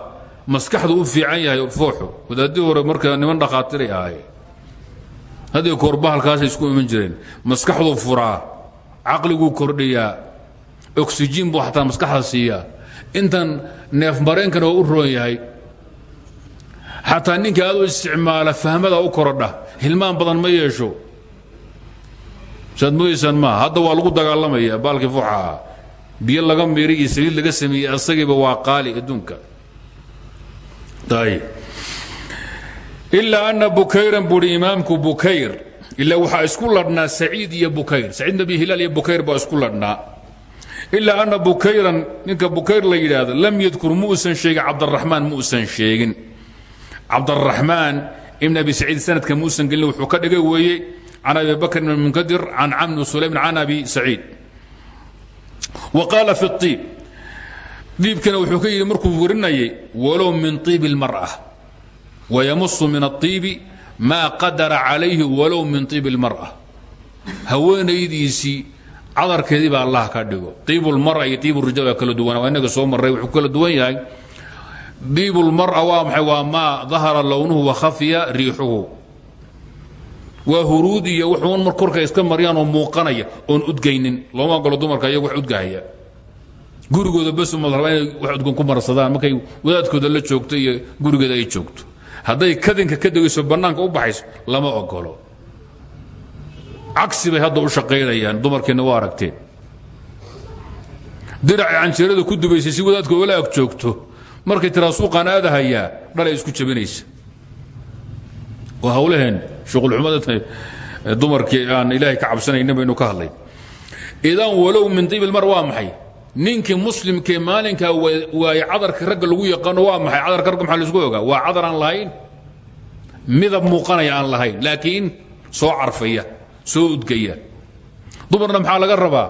[SPEAKER 1] Maskaxdu u fiican yahay fooxu wadaadii hore marka niman dhakhaatiray ahaayeen haddii koorbahalkaasay isku iman jireen maskaxduu furaa. Caqliguu kordhiyaa. Oksijiin buu xataa maskaxda siiyaa. Intan neef mareenkana waa u roon yahay. Xataa ninka aad u isticmaala fahmada u korodha. Hilmaan badan ma yeesho saad modaysaan maaha hadda waa lagu dagaalamaya baalkii fuxaa biyo laga miiray iyo laga sameeyey asagiiba waa qaali adduunka. Ilaa ana bukayran buuhi imaamku bukayr. Ilaa waxaa isku ladhnaa saciid iyo bukayr. Saciid nabi hilaal iyo bukayr baa isku ladhnaa. Ilaa ana bukayran ninka bukayr la yidhaahdo lam yadkur muusan sheegin cabdaraxmaan muusan sheegin. Cabdaraxmaan ibn abi saciid sanadka muusan gelin wuxuu ka dhigay weeye can abi bakr bn munkadir can camr sulaym can abi saciid wa qaala fi اiib diibkana wuxuu ka yidhi markuu warinayay walow min طiib اlmarأة wayamusu min الطiibi maa qadara calayhi walow min طiib اlmarأة haweenaydiisii cadarkeedii baa allah ka dhigo iib اlmara iyo iib الrijal waa kala duwana waa inaga soo maray wuxuu kala duwan yahay diib اlmarأة waa maxay waa maa dahara lownuhu wakhafiya riixuhu waa huruud iyo wuxuun mar korka iska maryaan oo muuqanaya oon udgaynin. Looma ogolo dumarka iyagu wax udgahaya gurigooda bes uma rabaa inay wax udgan ku marsadaan markay wadaadkooda la joogto iyo gurigeeda ay joogto. Hadday kadinka ka degayso bannaanka u baxayso lama ogolo cagsi bay hadda u shaqaynayaan dumarkeenna waa aragteen. Diracay ku dubaysay si wadaadkooda ag joogto. Markay tiraa suuqaan aadahayaa dhalay isku jabinaysa waa hawlaheen shuqulxumada dumarkii aan ilaahay ka cabsanaynin baynu ka hadlay. Idan walow min diibilmar waa maxay? Ninkii muslimkee maalinkaa waaye cadarka ragga lagu yaqaano waa maxay? Cadarka ragga maxaa la isku ogaa? Waa cadar aan lahayn? Midab muuqanaya aan lahayn laakiin soo carfaya soo udgaya. Dumarna maxaa laga rabaa?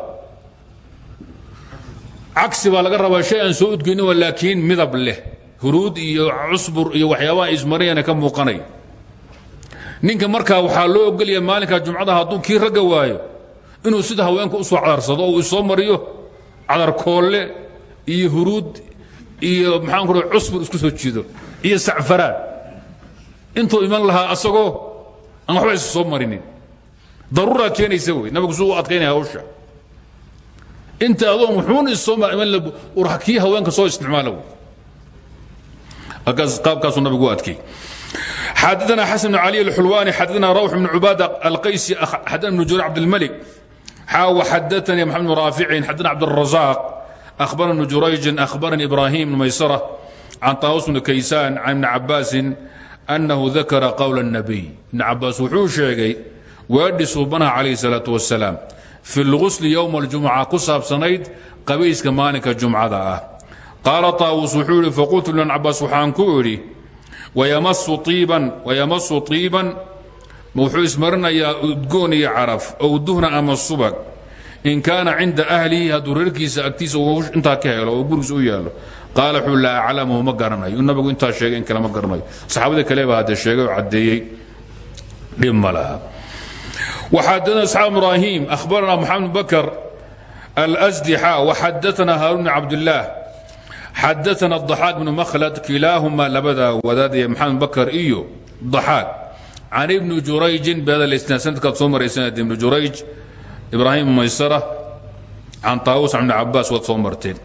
[SPEAKER 1] Cagsi baa laga rabaa shay aan soo udgaynin laakiin midab leh. Huruud iyo cusbur iyo waxyaabaha ismariyana ka muuqanay ninka markaa waxaa loo ogolaya maalinka jumcada hadduu kii ragga waayo inuu sida haweenka u soo cadarsado oo uu isoo mariyo cadarkoolle iyo huruud iyo maxaan ku cusbur isku soo jiido iyo sacfaraan intuu iman lahaa asagoo aan waxba isu soo marinin. Daruuraa keenaysa wey nabigu suu u adkaynaya hawsha. Inta adoon wuxuun issoo iman kii haweenka soo isticmaala wey. Qaabkaasuu nabigu u adkeey xadaana xasan bn cali alxulwaani xadaana rawx bn cubaad alqaysi xadana bn juray cabdilmalik xaawa xadaanii maxamed bn raaficin xadana cabdirazaaq akhbarana bnu jurayjin akhbaranii ibraahim bn maysara can taawus bni kaysaan can ibni cabaasin annahu dakara qowla اnabiy ibni cabaas wuxuu sheegay weedhi suubanaha calayh salaatu wasalaam fi lgusli yowma aljumca ku saabsanayd qabayska maalinka jumcada ah qaala taawus wuxuu ihi faqultu ibn cabaas waxaan ku idhi wayamasu iiban wuxuu ismarinayaa udgoon iyo caraf ow duhna ama subag in kaana cinda ahlihi hadduu reerkiisa agtiisa intaa ka helo oo gurigiisa u yaalo qaala xuu laa aclamahu ma garanayo in nabigu intaa sheegay in kale ma garanayo saxaabada kale baa haddee sheegay oo caddeeyey dhib ma laha وxadana isxaaq ibrahim akhbarana moxamed bakr alsdxa وxadaana haarun bn cabdالlah xadaana ضaxaaq bnu makhlad kilaahuma labadaa wadaadaya maxamed bakar iyo ضaxaaq can ibni jurayjin beedalsna sanadkaad soo maraysanad ibni jurayj ibraahim maysara can taawus can ibni cabaas waad soo marteen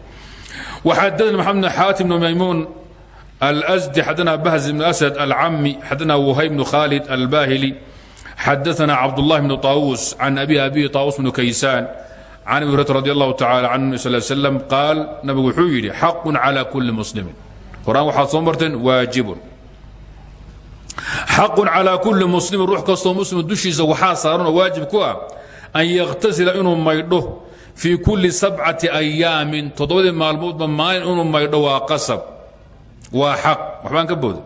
[SPEAKER 1] waxadana maxamed bn xaatim bn maymuun alsdi xadana bahz bn asad alcami xadana wuhay bnu khalid albahili xadaana cabdullahi bnu طaawus can abi abi طaawus bnu kaysaan can abi hurata radi allahu tacala can nabi sal slam qaal nabigu wuxuu yidhi xaqun cala kulli muslimin qor-aan waxaad soo marteen waajibun xaqun calaa kulli muslimin ruux kastoo muslim dushiisa waxaa saaranoo waajib ku ah an yakhtasila inuu maydho fii kulli sabcati ayaamin toddobadii maalmoodba maalin inuu maydho waa qasab waa xaq waxbaan ka booda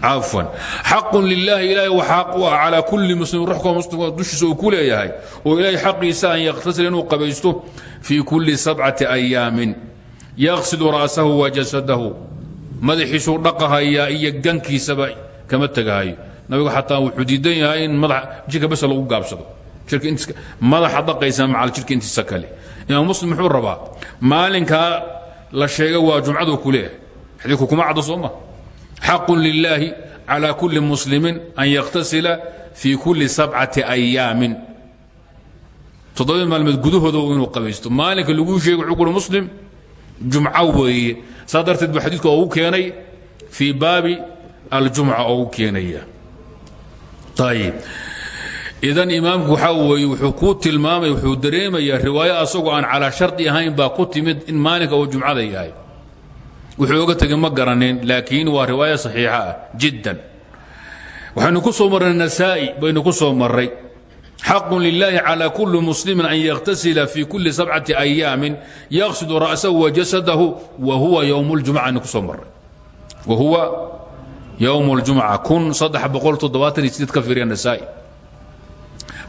[SPEAKER 1] cafwan xaqun lilaahi ilaahay wa xaq u ah calaa kulli muslimin ruux koo muslim dushiisa uu ku leeyahay. Oo ilaahay xaqiisa an yakhtasila inuu qabaysto fii kulli sabcati ayaamin. Yaqsidu ra'sahu wa jasadahu. Madaxiisuu dhaqahayaa iyo gankiisaba kama tegahayo nabigu xataa wuxuu diidan yahay in jirka bes lagu gaabsado. Madaxa dhaqaysa macal jirka intiisa kale. Imaam muslim muxuu rabaa maalinkaa la sheega waa jumcadu ku leeyahay. Xadiidku kuma caddo soo ma xaqun lilaahi calى kulli muslimin an yakhtasila fii kulli sabcati ayaamin toddoba maalmood gudahooda inuu qabaysto. Maalinka laguu sheegay wuxuu kuhi muslim jumco weeye. Saa darteed buu xadiidku ogu keenay fii baabi aljumca ogu keenaya. Ayib idan imaamku waxaa weeye wuxuu kuu tilmaamaya wuxuu dareemayaa riwaayo asagoo aan calaa shardi ahayn baa ku timid in maalinka uu jumcada yahay wuxuu oga tegay ma garanin laakiin waa riwaayo saxiixa ah jiddan waxaynu ku soo marray nasaa'i baynu ku soo marray xaqun lilaahi calى kulli muslimin an yakhtasila fii kulli sabcati ayaamin yaqsidu ra'sahu wa jasadahu wa huwa ywm اljumca aynu ku soo marray wa huwa ywm اljumca kun saddex boqol toddobaatan iyo sideed ka fiiriya nasaa'i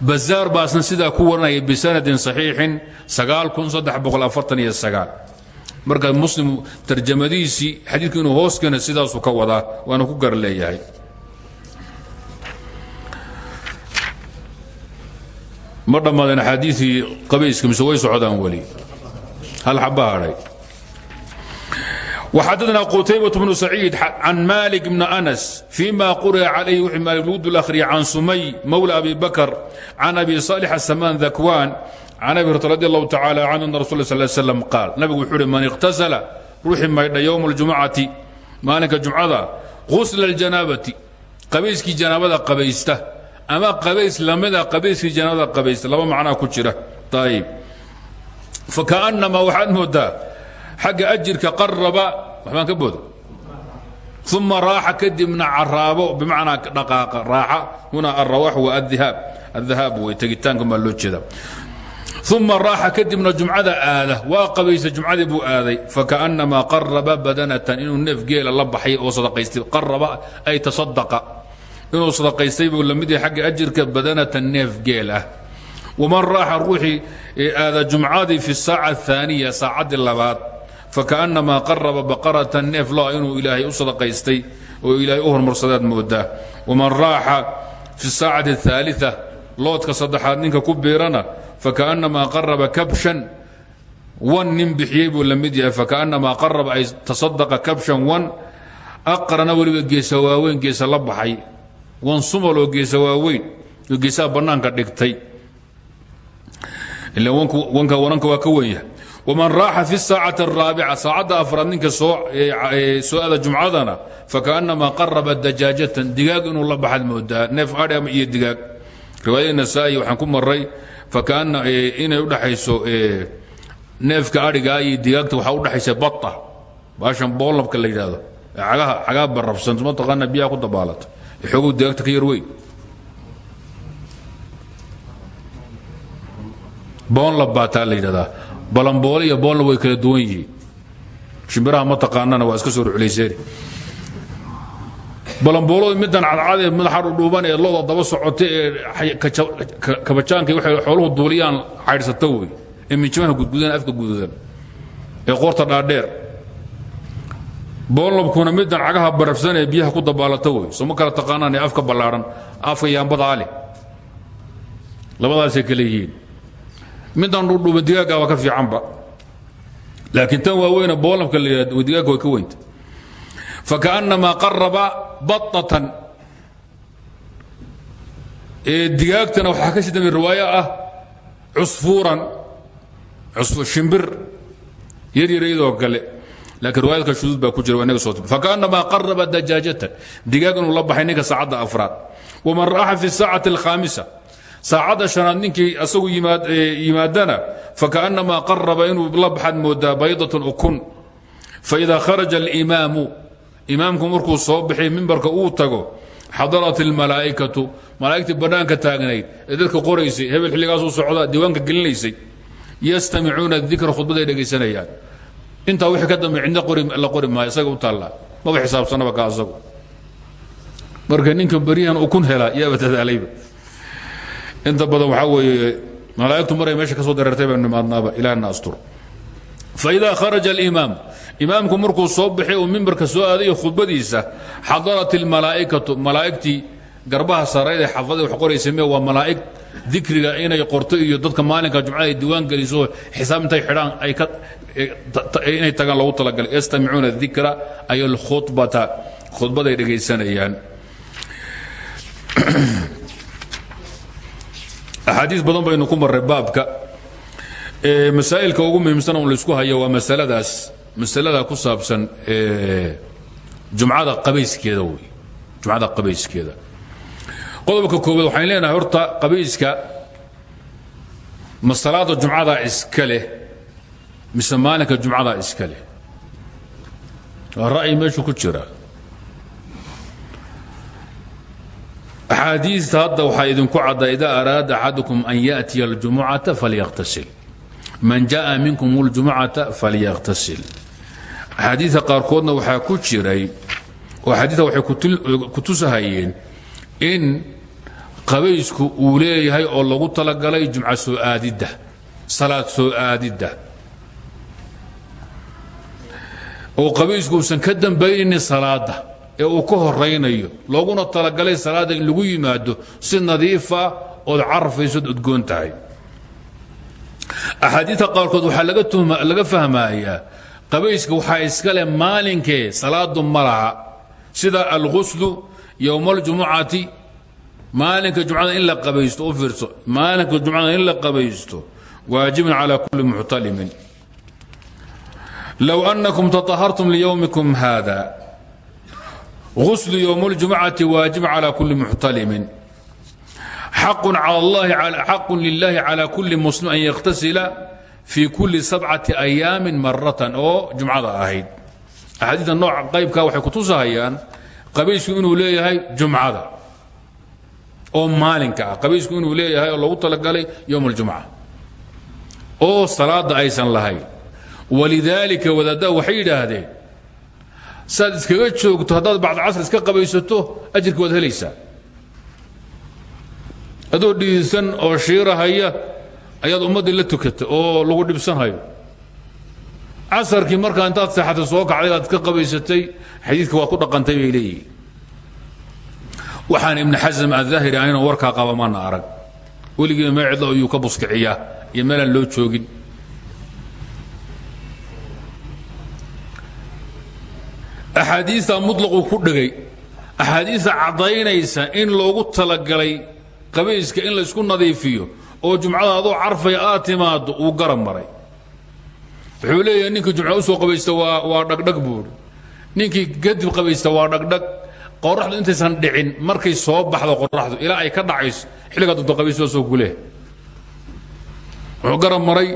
[SPEAKER 1] bazaar baasna sidaa ku waranaya bisanadin صaxiixin sagaal kun saddex boqol afartan iyo sagaal marka muslim tarjamadiisii xadiidku inuu hoos keena sidaasuu ka wadaa waana ku gar leeyahay ma dhammaadeen axaadiiii qabayska mise way socdaan weli hal xaba hadhay وxadثna qتaybaة بن سacيid can malik بn أنس فيma quri'a calayhi wxuu maalik lagu dul akhriya can sumay mowlى abi bakr can abi صالح السمان ذakwan can abi hurata radi allahu tacala canhu ana rasul qaal. Nabigu wuxuu uhi man ikhtasala ruuxii maydha yowma aljumcati maalinka jumcada ghusla aljanaabati qabayskii janaabada qabaysta ama qabays lamida qabayskii janaabada qabaysta. Laba macnaa ku jira. Ayib fakaأnama waxaad moodaa xagga ajirka qaraba waxbaan ka booda. Uma raaxa kadibna caraabo bimacnaa dhaqaaqa raaxa huna alrawaax wa adhaab adhahaab wey tegitaanka maa loo uma raaxa kadibna jumcada aada waa qabaysa jumcadii buu aaday fakanamaa qaraba badanatan inuu neef geela la baxay oo sadaqaystay qaraba ay tasadaa inuu sadaqaystay buu la mid yahay xagga ajirka badanatan neef geel ah waman raaxa ruuxii aada jumcadii fi saaca aaniya saacaddii labaad fakanamaa qaraba baqaratan neef lo inuu ilaahay u sadaqaystay oo ilaahay u hormarsadaad moodaa waman raaxa fi saacati aalia loodka saddexaad ninka ku biirana fakaanamaa qaraba kabshan wan nin bixiyey buu la mid yahay fakaanamaa qaraba ay tasadaqa kabshan wan aqrana weliba geesa waaweyn geesa la baxay wan sumal oo geesa waaweyn oo geesaha bannaanka dhigtay ila wanka wananka waa ka wen yahay waman raaxa fi saacati araabica saacadda afraad ninka soo-ada jumcadana fakaanamaa qaraba dajaajatan digaag inuu la baxad moodaa neef adhama iyo digaag riwaayada nasaa'i waxaan ku maray inay udhaxayso neefka adhigaa iyo digaagta waxaa udhaxaysa bata baashan boolabka la yidhaahdo. Cagaa barabsan mataqaana biyaha ku dabaalata xoogow digaagta ka yar weyn. Boonlab baa taa la yidhahdaa. Balamboole iyo boonlab way kala duwan yihiin. Shimbiraha ma taqaanana waa iska soo ruxlayseeni balambooladu middan cadcadee madaxa dhudhuuban ee loda daba socota ee kabajaanka waxay xooluhu duuliyaan caydhsata wey. Ee gudgudan afka gududan ee qoorta dhaadheer. Boonlabkuna middan cagaha barafsan ee biyaha ku dabaalata wey. Soo kala taqaanaan afka ballaadhan afka yaambada ale labadaasay kale yihiin. Middan dhudhuuban digaagga waa ka fiicanba. Laakiin tan waaweyne boonlabka la yidhahdo digaagga ka weynta fakaأnamaa qaraba baطatan digaagtana waxaa ka sii dambe riwaayo ah cusfuuran shimbir yaryaraydoo kale laakiin riwaayadka shuduud baa ku jira waa inaga soo fakaأnamaa qaraba dajaajatan digaag inuu la baxay ninka saacadda afraad waman raaxa fi الsaacati الkhaamisa saacadda shanaad ninkii asagu yimaadana fakaأnamaa qaraba inuu la baxaad moodaa baydatan ukun faإida kharaja اlimaamu imaamku markuu soo bixi mimbarka uu tago xadarat اlmalaa'ikatu malaa'igtii bannaanka taagnayd ee dadka qoraysay hebel xilligaasuu socda diiwaanka gelinaysay yastamicuuna dikra khudbaday dhegaysanayaan. Intaa wixii ka dambe cidna qori la qori maayo isaga u taallaa. Maba xisaabsanaba ka asagu. Marka ninka baryahan uu kun helaa yaaba dadaalayba inta badan waxaa weeye malaa'igtu maray meesha ka soo dareertay baa nimaadnaaba ilaahna asturo fa idaa kharaja alimaam imaamku markuu soo baxay uu mimbarka soo aadayo khudbadiisa xadarat اlmalaa'ikatu malaa'igtii garbaha sarayd ee xafada wax qoraysa me waa malaa'ig dikriga inay qorto iyo dadka maalinka jumcada ay diiwaan geliso xisaab intay xidhaan inay tagaan loogu talagalay. Yastamicuuna dikra ay اlkhubata khudbaday dhegaysanayaan [clears throat] axaadiis badan baynu ku marray baabka. Masaa'ilka ugu muhiimsan on la isku hayo waa masaladaas masalada ku saabsan jumcada qabayskeeda wey jumcada qabayskeeda qodobka koowaad waxaan leenahay horta qabayska ma salaada jumcadaa iska leh mise maalinka jumcadaa iska leh waa ra'yi meeshu ku jira axaadiista hadda waxaa idinku cadda idaa araada axadukum an yaأtiya اljumucata falyaqtasil man jaءa minkum اljumucata falyaqtasil axaadiidka qaarkoodna waxaa ku jiray oo axaadiidka waxay ku tusahayeen in qabaysku uu leeyahay oo lagu talagalay jumca soo aadidda salaad soo aadidda. Oo qabaysku uusan ka dambaynaynin salaadda ee uu ka horaynayo looguna talagalay salaadda in lagu yimaado si nadiifa ood carfaysood udgoon tahay. Axaadiidta qaarkood waxaa laga fahmayaa qabayska waxaa iskale maalinkee salaadu ma laha. Sida alguslu yowma aljumucati maalinka jumcada in la qabaysto u fiirso maalinka jumcada in la qabaysto waajibun calaa kulli muctalimin low annakum taahartum liyowmikum haada guslu yowma اljumucati waajib calaa kulli muctalimin xaqun lilahi calaa kulli muslim an yaktasila fi kuli sabcati ayaami maratan oo jumcada ahayd. Axaadiida nooca qaybka waxay kutusahayaan qabaysku inuu leeyahay jumcada oo maalinka ah. Inuu leeyahay oo lagu talagalay yowm اljumca oo salaada aysan lahayn. Walidaalika wadaaddaa waxay yidhaahdeen saad iskaga joogto haddaad bacd casr iska qabaysato ajirka waad helaysaa. Adoo dhiisan oo shiirahaya ayaad ummaddii la tukata oo lagu dhibsanhayo casarkii markaa intaad seexatay soo kacday aad ka qabaysatay xadiidka waad ku dhaqantay bay leeyihiin. Waxaan ibnu xasam addaahiri anina warkaa qaba mana arag. Weligiina meel cidlo ayuu ka buskiciyaa iyo meelaan loo joogin. Axaadiistaa mutlaquu ku dhegay. Axaadiista caddaynaysa in loogu talagalay qabayska in laysku nadiifiyo oo jumcada adoo carfaya aad timaado uu garab maray. Wuxuu leeyahay ninkii jumca u soo qabaysta waa waa dhagdhag buuri ninkii kadib qabaysta waa dhagdhag. Qoraxdu intaysan dhicin markay soo baxdo qoraxdu ilaa ay ka dhacayso xilligaa dunta qabaysto soo gule wuxuu garab maray.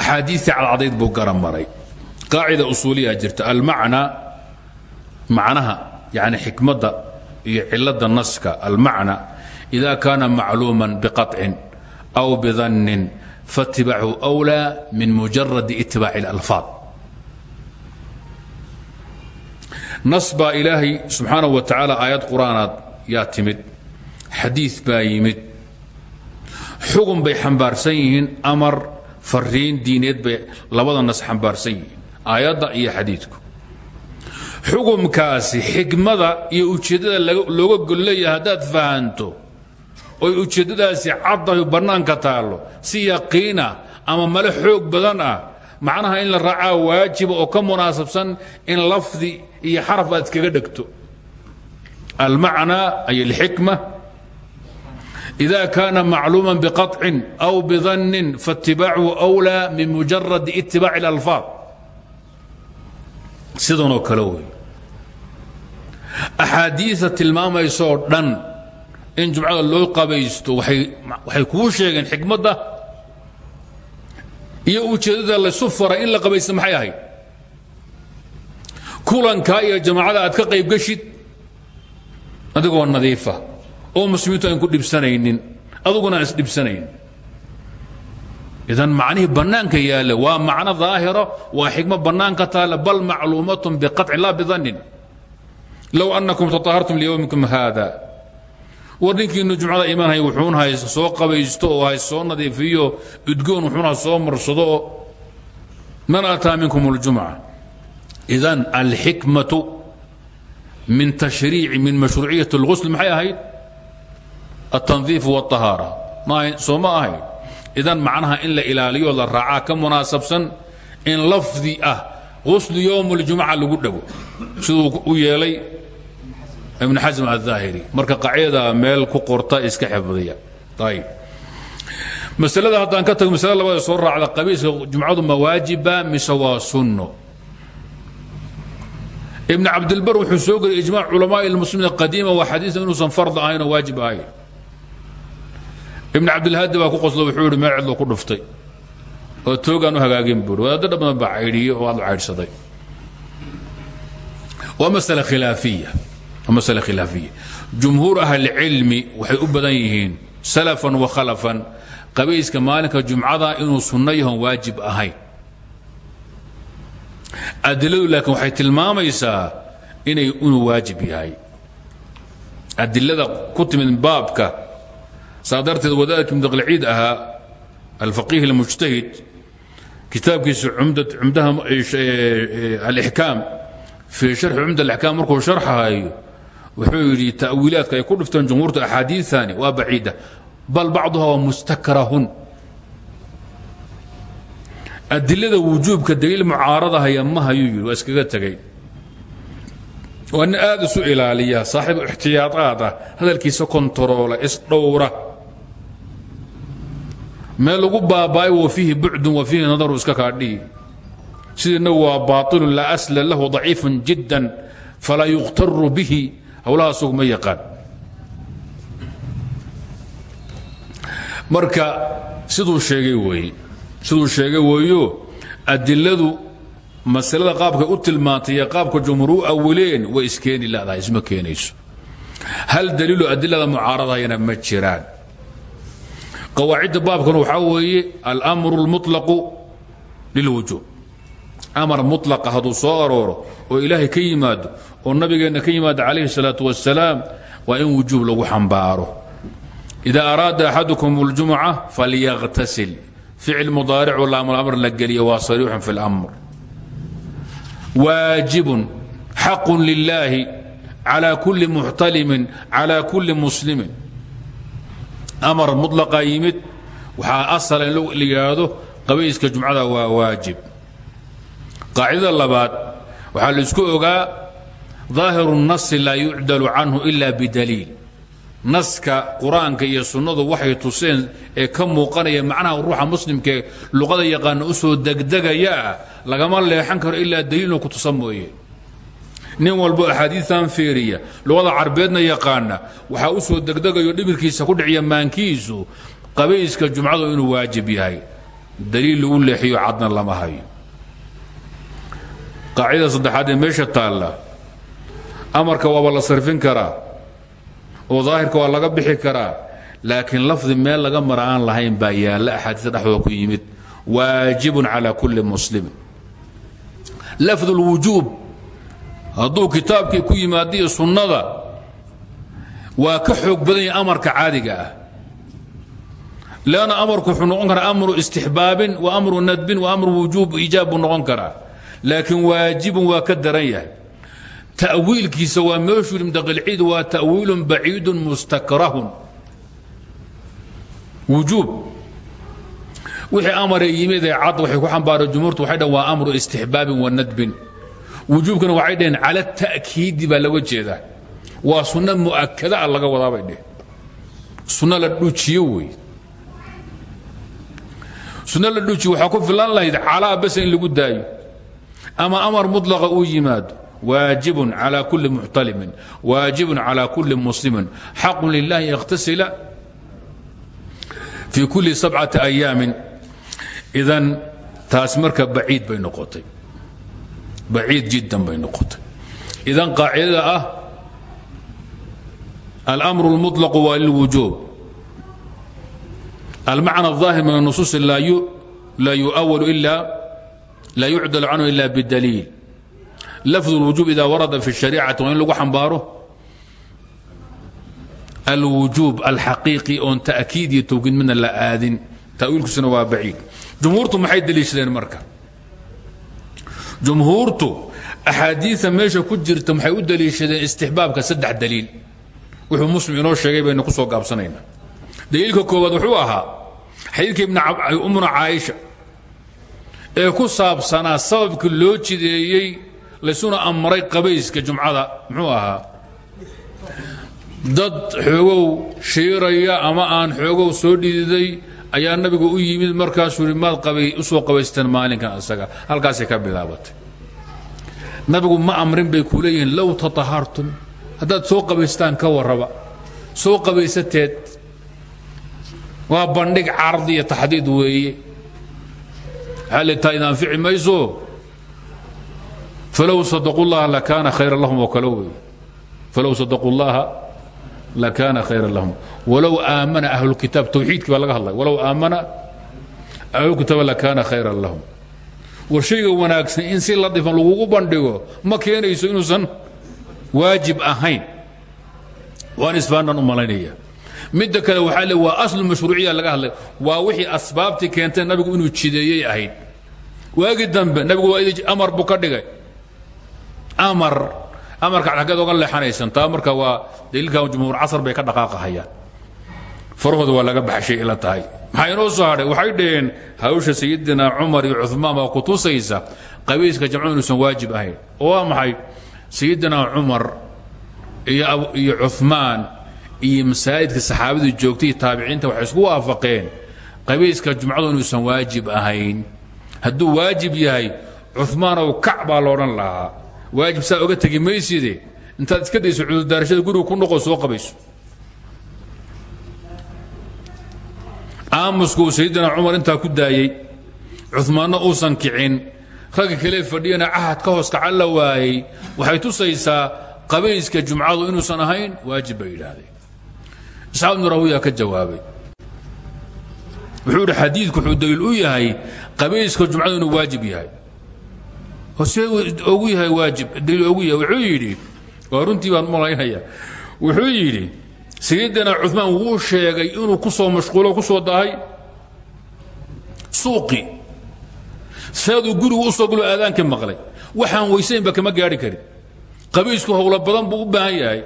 [SPEAKER 1] Axaadiistii cadcadayd buu garab maray. Qaacida usuuliyaa jirta. Almacnaa macnaha yani xikmadda iyo cilada naska almacna ida kaana macluuman biqaطcin aw bidannin faاtibaachu أwlى min mujaradi itibaaci اlalfaad nas baa ilaahay subxaanaه wa tacaala aayad qur'aanaad yaa timid xadiid baa yimid xugun bay xambaarsan yihiin amar fariin diineed bay labada nas xambaarsan yihiin aayadda iyo xadiidku xukumkaasi xikmada iyo ujeeddada looga golleeya haddaad fahanto oy ujeeddadaasi caddahay bannaanka taallo si yaqiina ama male xoog badan ah macnaha in la raacaa waajiba oo ka munaasabsan in lafdi iyo xaraf aad iskaga dhegto almacnaa ay alxikma ida kaana macluuma biqaطcin aw bidannin faاtibaachu أwlى min mujaradi itibaaci اlalfaad sidanoo kale wey axaadiia tilmaamaysoo dhan in jumcada loo qabaysto waxay kuu sheegeen xikmadda iyo ujeeddada laysu faray in la qabaysta maxay ahayd? Kulankaa iyo jamaacada aad ka qaybgeshid adigoo nadiifa oo muslimiintu aan ku dhibsanaynin aduguna aan isdhibsanayn idan macnihii bannaanka yaalla waa macno daahiro waa xikmo bannaanka taalla bal macluumatun biqaطcin laa bidannin low annakum tatahartum liyowmikum haada war ninkiinu jumcada imanhay wuxuun hays soo qabaysto oo hays soo nadiifiyo udgoon wuxuun ha soo marsado oo man ataa minkum اljumca idan alxikmatu min tashriici min mashruuciyat اlghusl maxay ahayd altandiif wاطahaara soo ma ahayd idan macnaha in la ilaaliyo la raacaa ka munaasabsan in lafdi ah huslu yowm اljumca lagu dhago siduu u yeelay ibn xasm aلظaahiri marka qacyada meel ku qorta iska xifdiya ayb masalada haddaan ka tago masale labada soo raacda qabiiska jumcadu ma waajiba mise waa sunno ibn cabdilbar wuxuu soo geliyay ijmac culamaai اlmuslimiin qadiima waa xadiiثa inuusan fard ahayn oo waajib ahayn ibn cabdilhaadi baa ku qoslo wuxuu yihi meel cidlo ku dhuftay oo toogaan u hagaagin buuri wadaaddo dhammadan baa oo aad caydhsaday waa masale khilaafiya. Waa masale khilaafiya. Jumhuur ahlicilmi waxay u badan yihiin salafan wa khalafan. Qabayska maalinka jumcada inuu sunno yahon waajib ahayn. Adiladu laakiin waxay tilmaamaysaa inay inuu waajib yahay. Adilada ku timid baabka saa darteed wadaadkii mudaqliciid ahaa alfaqiih kitaabkiisa umdaha alixkaam fii sharxi cumda alixkaam markuu sharxahayo wuxuu yidhi ta'wiilaadka ay ku dhifteen jumhuurta axaadiiثani waa baciida. Bal bacduha mustakrahun. Adilada wujuubka daliil mucaaradahaya ma hayuu yidhi iskaga tegey. Waa nin aad isu ilaaliya saaxiib ixtiyaadaad ah hadalkiisa kontaroola isdhowra meel lagu baaba'ay wa fiihi bucdun wa fiihi nadaru iska kaadhihi sidiina waa baailun laa asla lahu daciifun jiddan falaa yukhtaru bihi. Howlaha asagu ma yaqaan. Marka siduu sheegay weeye siduu sheegay weeyo adiladu masalada qaabkay u tilmaantay iyo qaabka jumhuur u awileen way iskeeni ladahay isma keenayso. Hal daliilu adilada mucaaradayana ma jiraan qawaacidda baabkan waxaa weeye almru اlmuطlaqu lilwujuub amar mulaqa hadduu soo arooro oo ilaahay ka yimaado oo nabigeenna ka yimaado calayhi الsalaaة wasalaam waa in wujuub lagu xambaaro ida araada axadukum اljumca falyاغtasil ficil mudaaricu laamlamr la geliya waa sariixun fi اlamr waajibun xaqun lilaahi calى kuli muxtalimin calى kuli muslimin amar mulaqaa yimid waxaa asala in la yihaahdo qabayska jumcada waa waajib. Qaacidada labaad waxaa la isku ogaa daahiru nasi laa yucdalu canhu ila bidaliil. Naska qur'aanka iyo sunnadu waxay tuseen ee ka muuqanaya macnaha ruuxa muslimkae luqada yaqaana u soo degdegayaah lagama leexan karo ilaa daliilna ku tusa mooye nin walbo axaadiitan feeriya luqada carbeedna yaqaana waxaa u soo degdegayo dhibirkiisa ku dhiciya maankiisu qabayska jumcadu inuu waajib yahay. Daliil lagu leexiyo cadna lama hayo. Qaacidada saddexaad ee meesha taalla amarka waaba la sarfin karaa oo daahirka waa laga bixi karaa laakiin lafdi meel laga mara aan lahayn baa yaalla axaadiista dhexdooda ku yimid. Waajibun calى kuli muslimin lafd اlwujuub hadduu kitaabkii ku yimaadiyo sunnada waa ka xoog badan yahay amarka caadiga ah. Lanna amarku wuxuu noqon karaa amru istixbaabin wa amru nadbin wa amru wujuub iijaab buu noqon karaa. Laakiin waajibun waa ka daran yahay. Tawiilkiisa waa meeshuu mdaqilciid waa tawiilun baciidun mustakrahun. Wujuub. Wixii amare yimid ee cad waxay ku xambaareen jumhuurtu waxay dhaheen waa amru istixbaabin wa nadbin wujuubkana waxay dheheen cala ta'kiidi baa laga jeedaa. Waa sunna mu'akada a ah laga wadaabay dheheen sunna la dhuujiyo wey. Sunna la dhuujiyo waxaa ku filan lahayd calaa basa in lagu daayo. Ama amar mutlaqa uu yimaado waajibun calaa kulli muxtalimin waajibun calaa kulli muslimin xaqun lilahi yakhtasila fii kulli sabcati ayaamin idan taas marka baciid bay noqotay baciid jiddan bay noqotay idan qaacidada ah الأمر المطلق waa للوجوب المعنى الظاهر من النصوص لا يؤول إلا لا يعدل عنه إلا بالدليل lafd اlwujuub ida warada fi الشhariicati waa in lagu xambaaro alwujuub alxaqiiqi oon ta'kiid iyo towkiid midna la aadin ta'wiilkiisuna waa baciid jumhuurtu maxay deliishadeen marka Jumhuurtu axaadiia meesha ku jirta maxay u deliishadeen istixbaabka saddex daliil. Wuxuu muslim inoo sheegay baynu ku soo gaabsanaynaa daliilka koowaad wuxuu ahaa xadiidka ummuna caaisha ee ku saabsanaa sababkii loo jideeyey laysuna amray qabayska jumcada muxuu ahaa dad xoogow shiiraya ama aan xoogow soo dhididay ayaa nabigu u yimid markaasuu maad u soo qabaysteen maalinkan isaga halkaasay ka bilaabatay nabigu ma amrin bay ku leeyihiin low tatahartum. Haddaad soo qabaystaan ka warraba. Soo qabaysateed waa bandhig cardi iyo taxdiid weeye. Waxaa letaa idaanfici mayso. Falow sadaquu llaha lakaana khayra lahum oo kale wey falow sadaquu llaha lakaana khayra lahum. Walow aamana ahlulkitaab tawxiidkii baa laga hadlay. Walow aamana ahlulkitaaba lakaana khayra lahum. War shayga wanaagsan in si la dhifan lagugu bandhigo ma keenayso inuusan waajib ahayn. Waan isbaanaan u malaynaya. Midda kale waxaa le waa aslu mashruuciya laga hadlay. Waa wixii asbaabtii keentay nabigu inuu jideeyey ahayd. Waagii dambe nabigu waa amar buu ka dhigay. Amar amarka xaggeed oga leexanaysan taa marka waa daliilkan jumhuur casar bay ka dhaqaaqahayaan. Farahooda waa laga baxshay ila tahay. Maxaa inoo soo hadhay? Waxay dhaheen hawsha sayidina cumar iyo cumaan baa ku tusaysa. Qabiiska jamcu inuusan waajib ahayn. Oo waa maxay? Sayidina cumar iyo cumaan iyo masaajidka saxaabadu joogtay taabiciinta waxay isku waafaqeen. Qabiiska jumcadu inuusan waajib ahayn. Hadduu waajib yahay cumaan ow kac baa loodhan lahaa waajib saa oga tegi mayside intaad iska dayso cudurdaarashada guriga ku noqo soo qabayso. Aamusku uu sayidina cumar intaa ku daayey cumaanna uusan kicin. Ragga kale fadhiyana cahad ka hoos kacan la waayey. Waxay tusaysaa qabayska jumcadu inuusan ahayn waajib bay yidhaahdeen. Isxaaq ibnu rawiya ka jawaabay. Wuxuu idhi xadiidku u yahay qabayska jumcadu inuu waajib yahay wuxuu yidhi waa runtii baan malaynaya wuxuu yidhi sayidina cumaan wuu sheegay inuu ku soo mashquulo ku soo dahay suuqi saaduu gurigu u soo galo aadaanka maqlay. Waxaan weysaynba kama gaari karin. Qabiisku howlo badan buu u baahan yahay.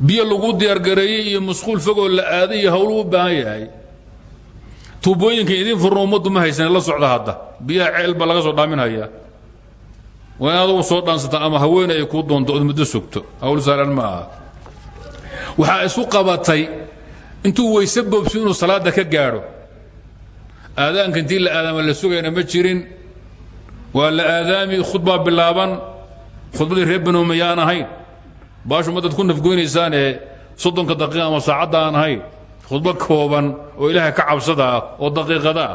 [SPEAKER 1] Biyo lagu diyaargareeyey iyo masquul fogoo la aaday iyo howluu u baahan yahay tuubooyinka idiin furna ummaddu ma haysan la socda hadda. Biyaha ceel baa laga soo dhaaminhayaa. Waa in adugu soo dhaansata ama haweene ay kuu doonto ood sugto. Hawl saalan ma aha. Waxaa isu qabatay intuu weyse boobsi inuu salaadda ka gaadho. Aadaanka intii la aadaama la sugayna ma jirin. Waa la aadaami khudbaa bilaaban. Khudbadii reer aan ahayn. Baashu ma dad ku nafgoynaysaan ee soddonka daqiiqa ama saacadda aan ahayn khudbo kooban oo ilaahay ka cabsada oo daqiiqada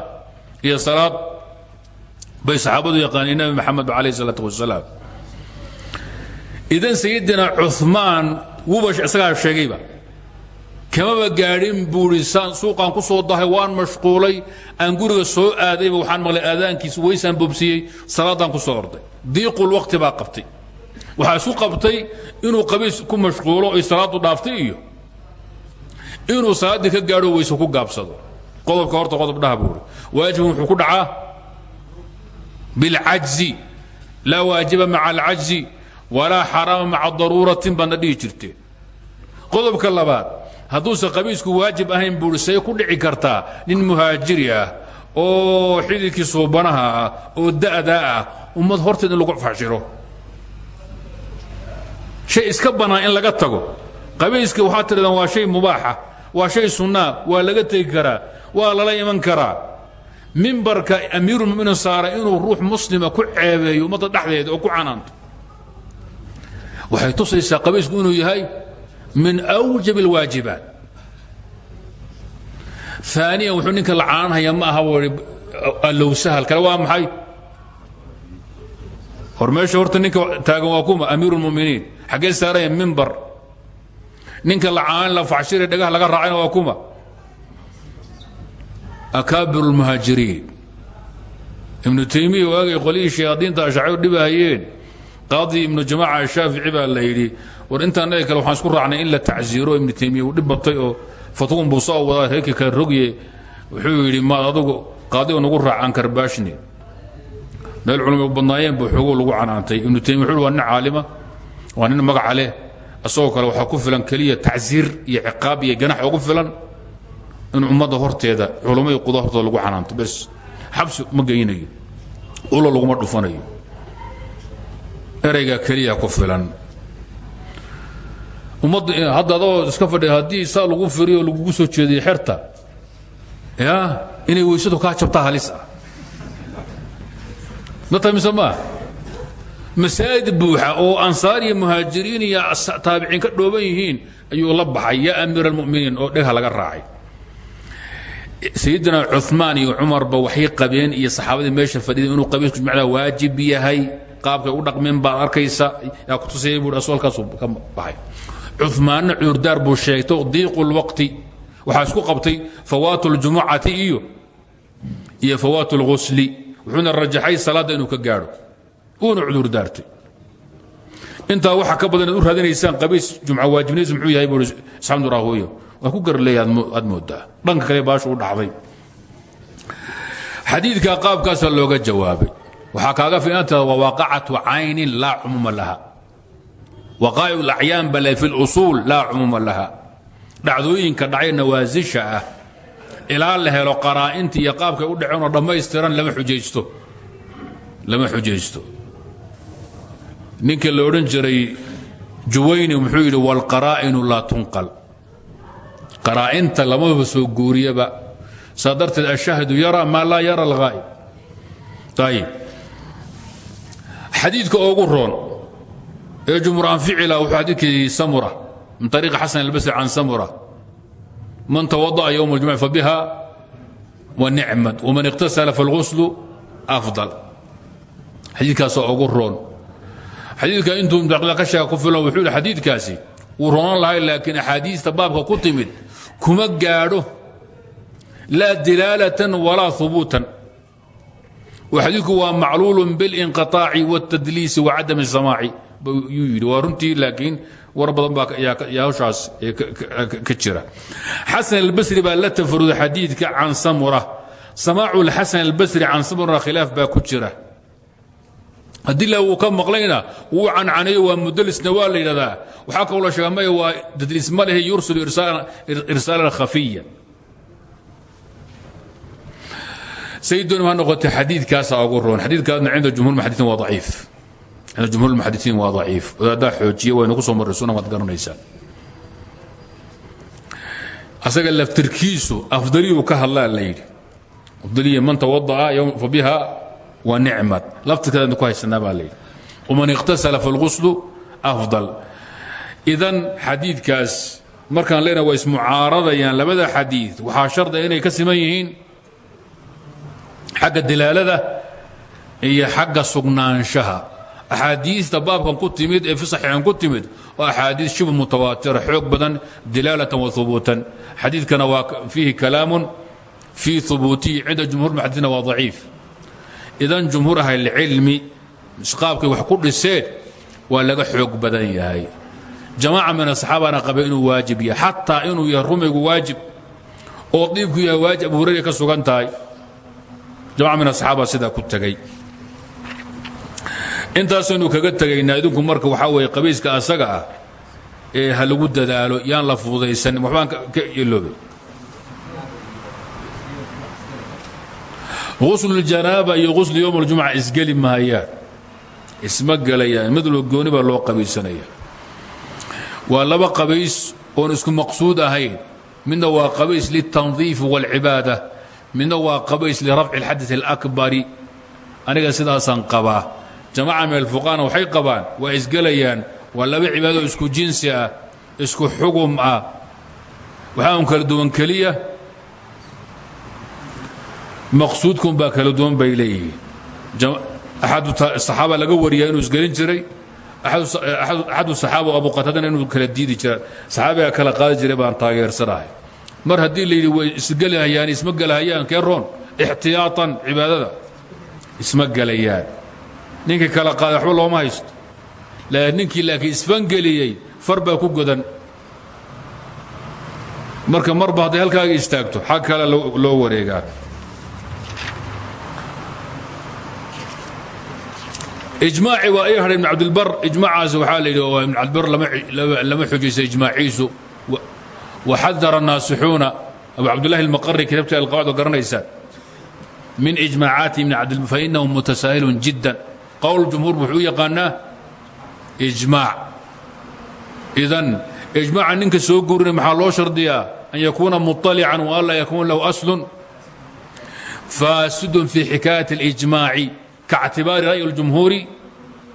[SPEAKER 1] iyo salaad bay saxaabadu yaqaaniin nabi maxamed calayh isalaatu wasalaam. Idan sayidina cumaan wubash isagaa sheegayba kamaba gaadhin saan suuqaan ku soo dahay waan mashquulay aan guriga soo aadayba waxaan maqlay aadaankiisa waysaan bobsiyey salaaddaan ku soo orday. Diiqul waqti baa qabtay. Waxaa isu qabtay inuu qabiis ku mashquulo ay salaaddu dhaaftay iyo inuu salaaddii ka gaadho weyse ku gaabsado. Qodobka horta qodob dhaha buuri wuxuu ku dhacaa bilcajzi laa waajiba maca alcajzi walaa xaraama maca daruuratin baadna dhihi jirteen qodobka labaad hadduusan qabiisku waajib ahayn buuri ku dhici kartaa nin muhaajiri ah oo xididkii suubanaha ah oo da'daa ah ummad horteed in lagu fashiro shay iska bannaan in laga tago. Qabiiska waxaad tidhahdaan waa shay mubaaxa waa shay sunnaa waa laga tegi karaa waa lala iman karaa. Mimbarka amiirulmuminiin saara inuu ruux muslima ku ceebeeyo ummadda dhexdeeda oo ku canaanto. Waxay tusaysaa qabiisku inuu yahay min awjab اlwaajibaat aaniyan wuxuu ninka la canaanhaya ma aha wui allow sahal kale waa maxay? Hor horta ninka taagan waa kuma amiir اlmuminiin xaggee saaranya mimbar ninka la canaan la facshire dhagaha laga raacayna waa kuma akaabir اlmuhaajiriin ibnu taymiya waagay qolihii shayaadiinta ashacir dhibahayeen qaadi ibnu jamaaca shaafici baa la yidhi war intaan naga kale waxaan isku raacnay in la tacsiiro. Ibnu taymiya uu oo fatwun buu soo wadaa reerkii kale rogye. Wuxuu yidhi maad adugu qaadiga nagu raacaan karbaashni meel culama badnaayeen buu xoogo lagu canaantay. Ibnu taymiya waa nin caalima waa nin magaca leh isagoo kale waxaa ku filan keliya tacsiir iyo ciqaab iyo ganax ugu filan in ummadda horteeda culamo iyo quda hortooda lagu canaanto bes xabsi ma geynayo ulo laguma dhufanayo. Ereygaa keliya ku filan. Ummadda hadda adoo iska fadhiya haddii saa lagu firiyo lagugu soo jeediyo xerta ya inay weysadu kaa jabtaa halis ah. Mata mise maa masaajid buuxa oo ansaar iyo muhaajiriin iyo taabiciin ka dhooban yihiin ayuu la baxay yaa amiir almuminiin oo dhegha laga raacay. Sayidina cumaan iyo cumarba waxay qabeen iyo saxaabadii meesha fadhida inuu qabiisku jimacda waajib yahay qaabkay u dhaqmeen baad arkaysa yaa ku tusayay buui asolkaasuu ka baxay. Cumaanna cudurdaar buu sheegto diiqu lwaqti waxaa isku qabtay fawaat اljumucati iyo iyo fawaat اlghusli wuxuuna rajaxay uuna cudurdaartay intaa waxa ka badan inaad u raadinaysaan qabiis jumca waajibnadiis muxuu yahay buui isxamdu rahooyo waa ku garleeya aad moodaa dhanka kale baashu u dhacday. Xadiidka qaabkaasaa looga jawaabay. Waxaa kaaga filantaa waa waaqacatu caynin laa cumuuma laha. Waqaa'ic اlacyaan bale fi اlusuul laa cumuuma laha. Dhacdooyinka dhacay nawaasisha ah. Ilaa la helo qaraa'inta iyo qaabkay u dhaceen oo dhammaystiran lama xujaysto lama xujaysto ninka la odhan jiray juwayni muxuu yidhi wاlqaraa'inu laa tunqal qaraa'inta lamaba soo guuriyaba saa darteed ashahdu yara maa laa yara alghaa'ib ayib xadiidka ugu roon ee jumhur aan ficila wuxuu xadiidkii samura min طariiqi xasan albasri can samura man tawada'a yowm اljumca fabiha wanicmat waman iqtasala faاlghuslu afdal xadiidkaasoo ugu roon xadiidka intuu maqashaga ku filan wuxuu yidhi xadiidkaasi wuu lahay laakiin axaadiista baabka ku timid kuma gaadho laa dilaalatan walaa hubuutan xadiidku waa macluulun bilinqiaaci wاtadliisi wacadam اsamaaci yuu yidhi waa runtii laakiin war badan baa hawshaas ka jira. Xasan albasri baa la tafaruda xadiidka can samura. Samaacu xasan albasri can samura khilaaf baa ku haddii la uu ka maqlayna wuu cancaneeyo waa mudalisna waa la yidhahdaa. Waxaa kaloo la sheega maya waa tadliis ma lehe yursilu irsaalan khafiya. Saydoonima ha noqotay xadiidkaasa ugu roon. Xadiidkaasna cinda jumhur muxadiiin waa daciif. Cinda jumhur muxadiiin waa daciif. Wadaaddaa xoojiya waynu ku soo marray sunna waad garanaysaan asaga laftirkiisu afdaliyuu ka hadlaa la yidhi. Afdaliya man tawada'a fa nicmat laftirkeedaan ku haysanaa baa la yidhi waman ikhtasala falguslu afdal. Idan xadiidkaas markaan leenahay waa ismucaaradayaan labada xadiid waxaa shardiga inay ka siman yihiin xagga dilaalada iyo xagga sugnaanshaha. Axaadiista baabkan ku fi saxiixan ku timid waa axaadiis shibh mutawaatira xoog badan dilaalatan wa hubuutan xadiidkana waa fiihi kalaamun fii hubuutihi cinda jumhur muxadisiina waa daciif idan jumhuur ahlilcilmi qaabkay wax ku dhiseen waa laga xoog badan yahay. Jamaaca min asaxaabana qaba waajib yahay xataa inuu yahay waajib oo diibku yahay waajib abu ka sugan tahay. Min asaxaaba sidaa ku tegey intaasaynu kaga tegaynaa idinku marka waxaa weeye qabiiska asaga ah ee ha dadaalo yaan la fududaysan waxbaan ka iloobay gusluljanaaba iyo guslu yowm aljumca isgeli mahayaan isma gelayaan midlo gooni baa loo qabaysanaya waa laba qabays oon isku maqsuud ahayn midna waa qabays liلtandiif wاlcibaada midna waa qabays lirafci اlxadث اlأkbari aniga sidaasaan qabaa jamaca min alfuqahana waxay qabaan waa isgelayaan waa laba cibaado isku jinsi ah isku xugum ah waxaa un kala duwan keliya maqsuudkun baa kala duwan bay leeyihiin. Saxaaba laga wariyaa inuu isgelin jiray. Axadu saxaaba abu qatadana inuu kala diidi jira saxaabiga kala qaadi jiray baan taageersanahay mar haddii la yidhi way isgelahayaan isma gelahayaan kee roon? Ixtiyaatan cibaadada. Isma gelayaan. Ninkii kala qaaday waxba looma haysto. Ninkii laakiin isfangeliyey far baa ku godan. Marka marba hadday halkaaga istaagto xag kale loo wareegaa ijmaaci waa ii hadha ibn cabdilbar. Ijmaacaas waxaa la yidhi ibn cabdilbar lama xujaysa ijmaaciisu. Wa xadara naasixuuna abu cabdullahi almaqari kitaabta alqaacdo garanaysa min ijmaacaati ibn cabdilbar fa innahu mutasaahilun jiddan. Qowl jumhuur wuxuu u yaqaanaa ijmaac. Idan ijmaaca ninka soo guurinay maxaa an yakuuna muطalican wa an laa lahu aslun. Faasidun fii xikaayati اlijmaaci kaاctibaari ra'yi اljumhuuri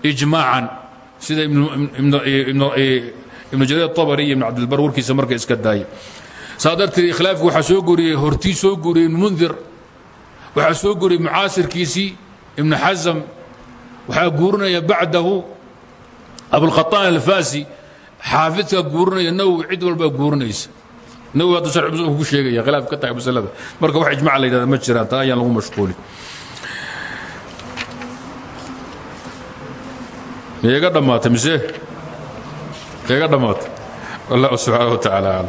[SPEAKER 1] ijmaacan sida ibnu jariir abari iyo ibn cabdilbar warkiisa marka iska daaya saa darteed ikhlaafki waxaa soo guuriyey hortii soo guuriyey ibnu mundir waxaa soo guuriyey mucaasirkiisii ibnu xasam waxaa guurinaya bacdahu abulkhaطaan alfasi xaafidka guurinaya nawowi cid walbaa guurinaysa nawowi hadda sharci muslim ku sheegaya khilaaf ka tahay masalada marka wax ijmac la yidhahda ma jiraan taa ayaan lagu mashquulin miyaga dhammaatay mise miyaga dhammaatay. Wallahu subxaanaه wa taعala aclam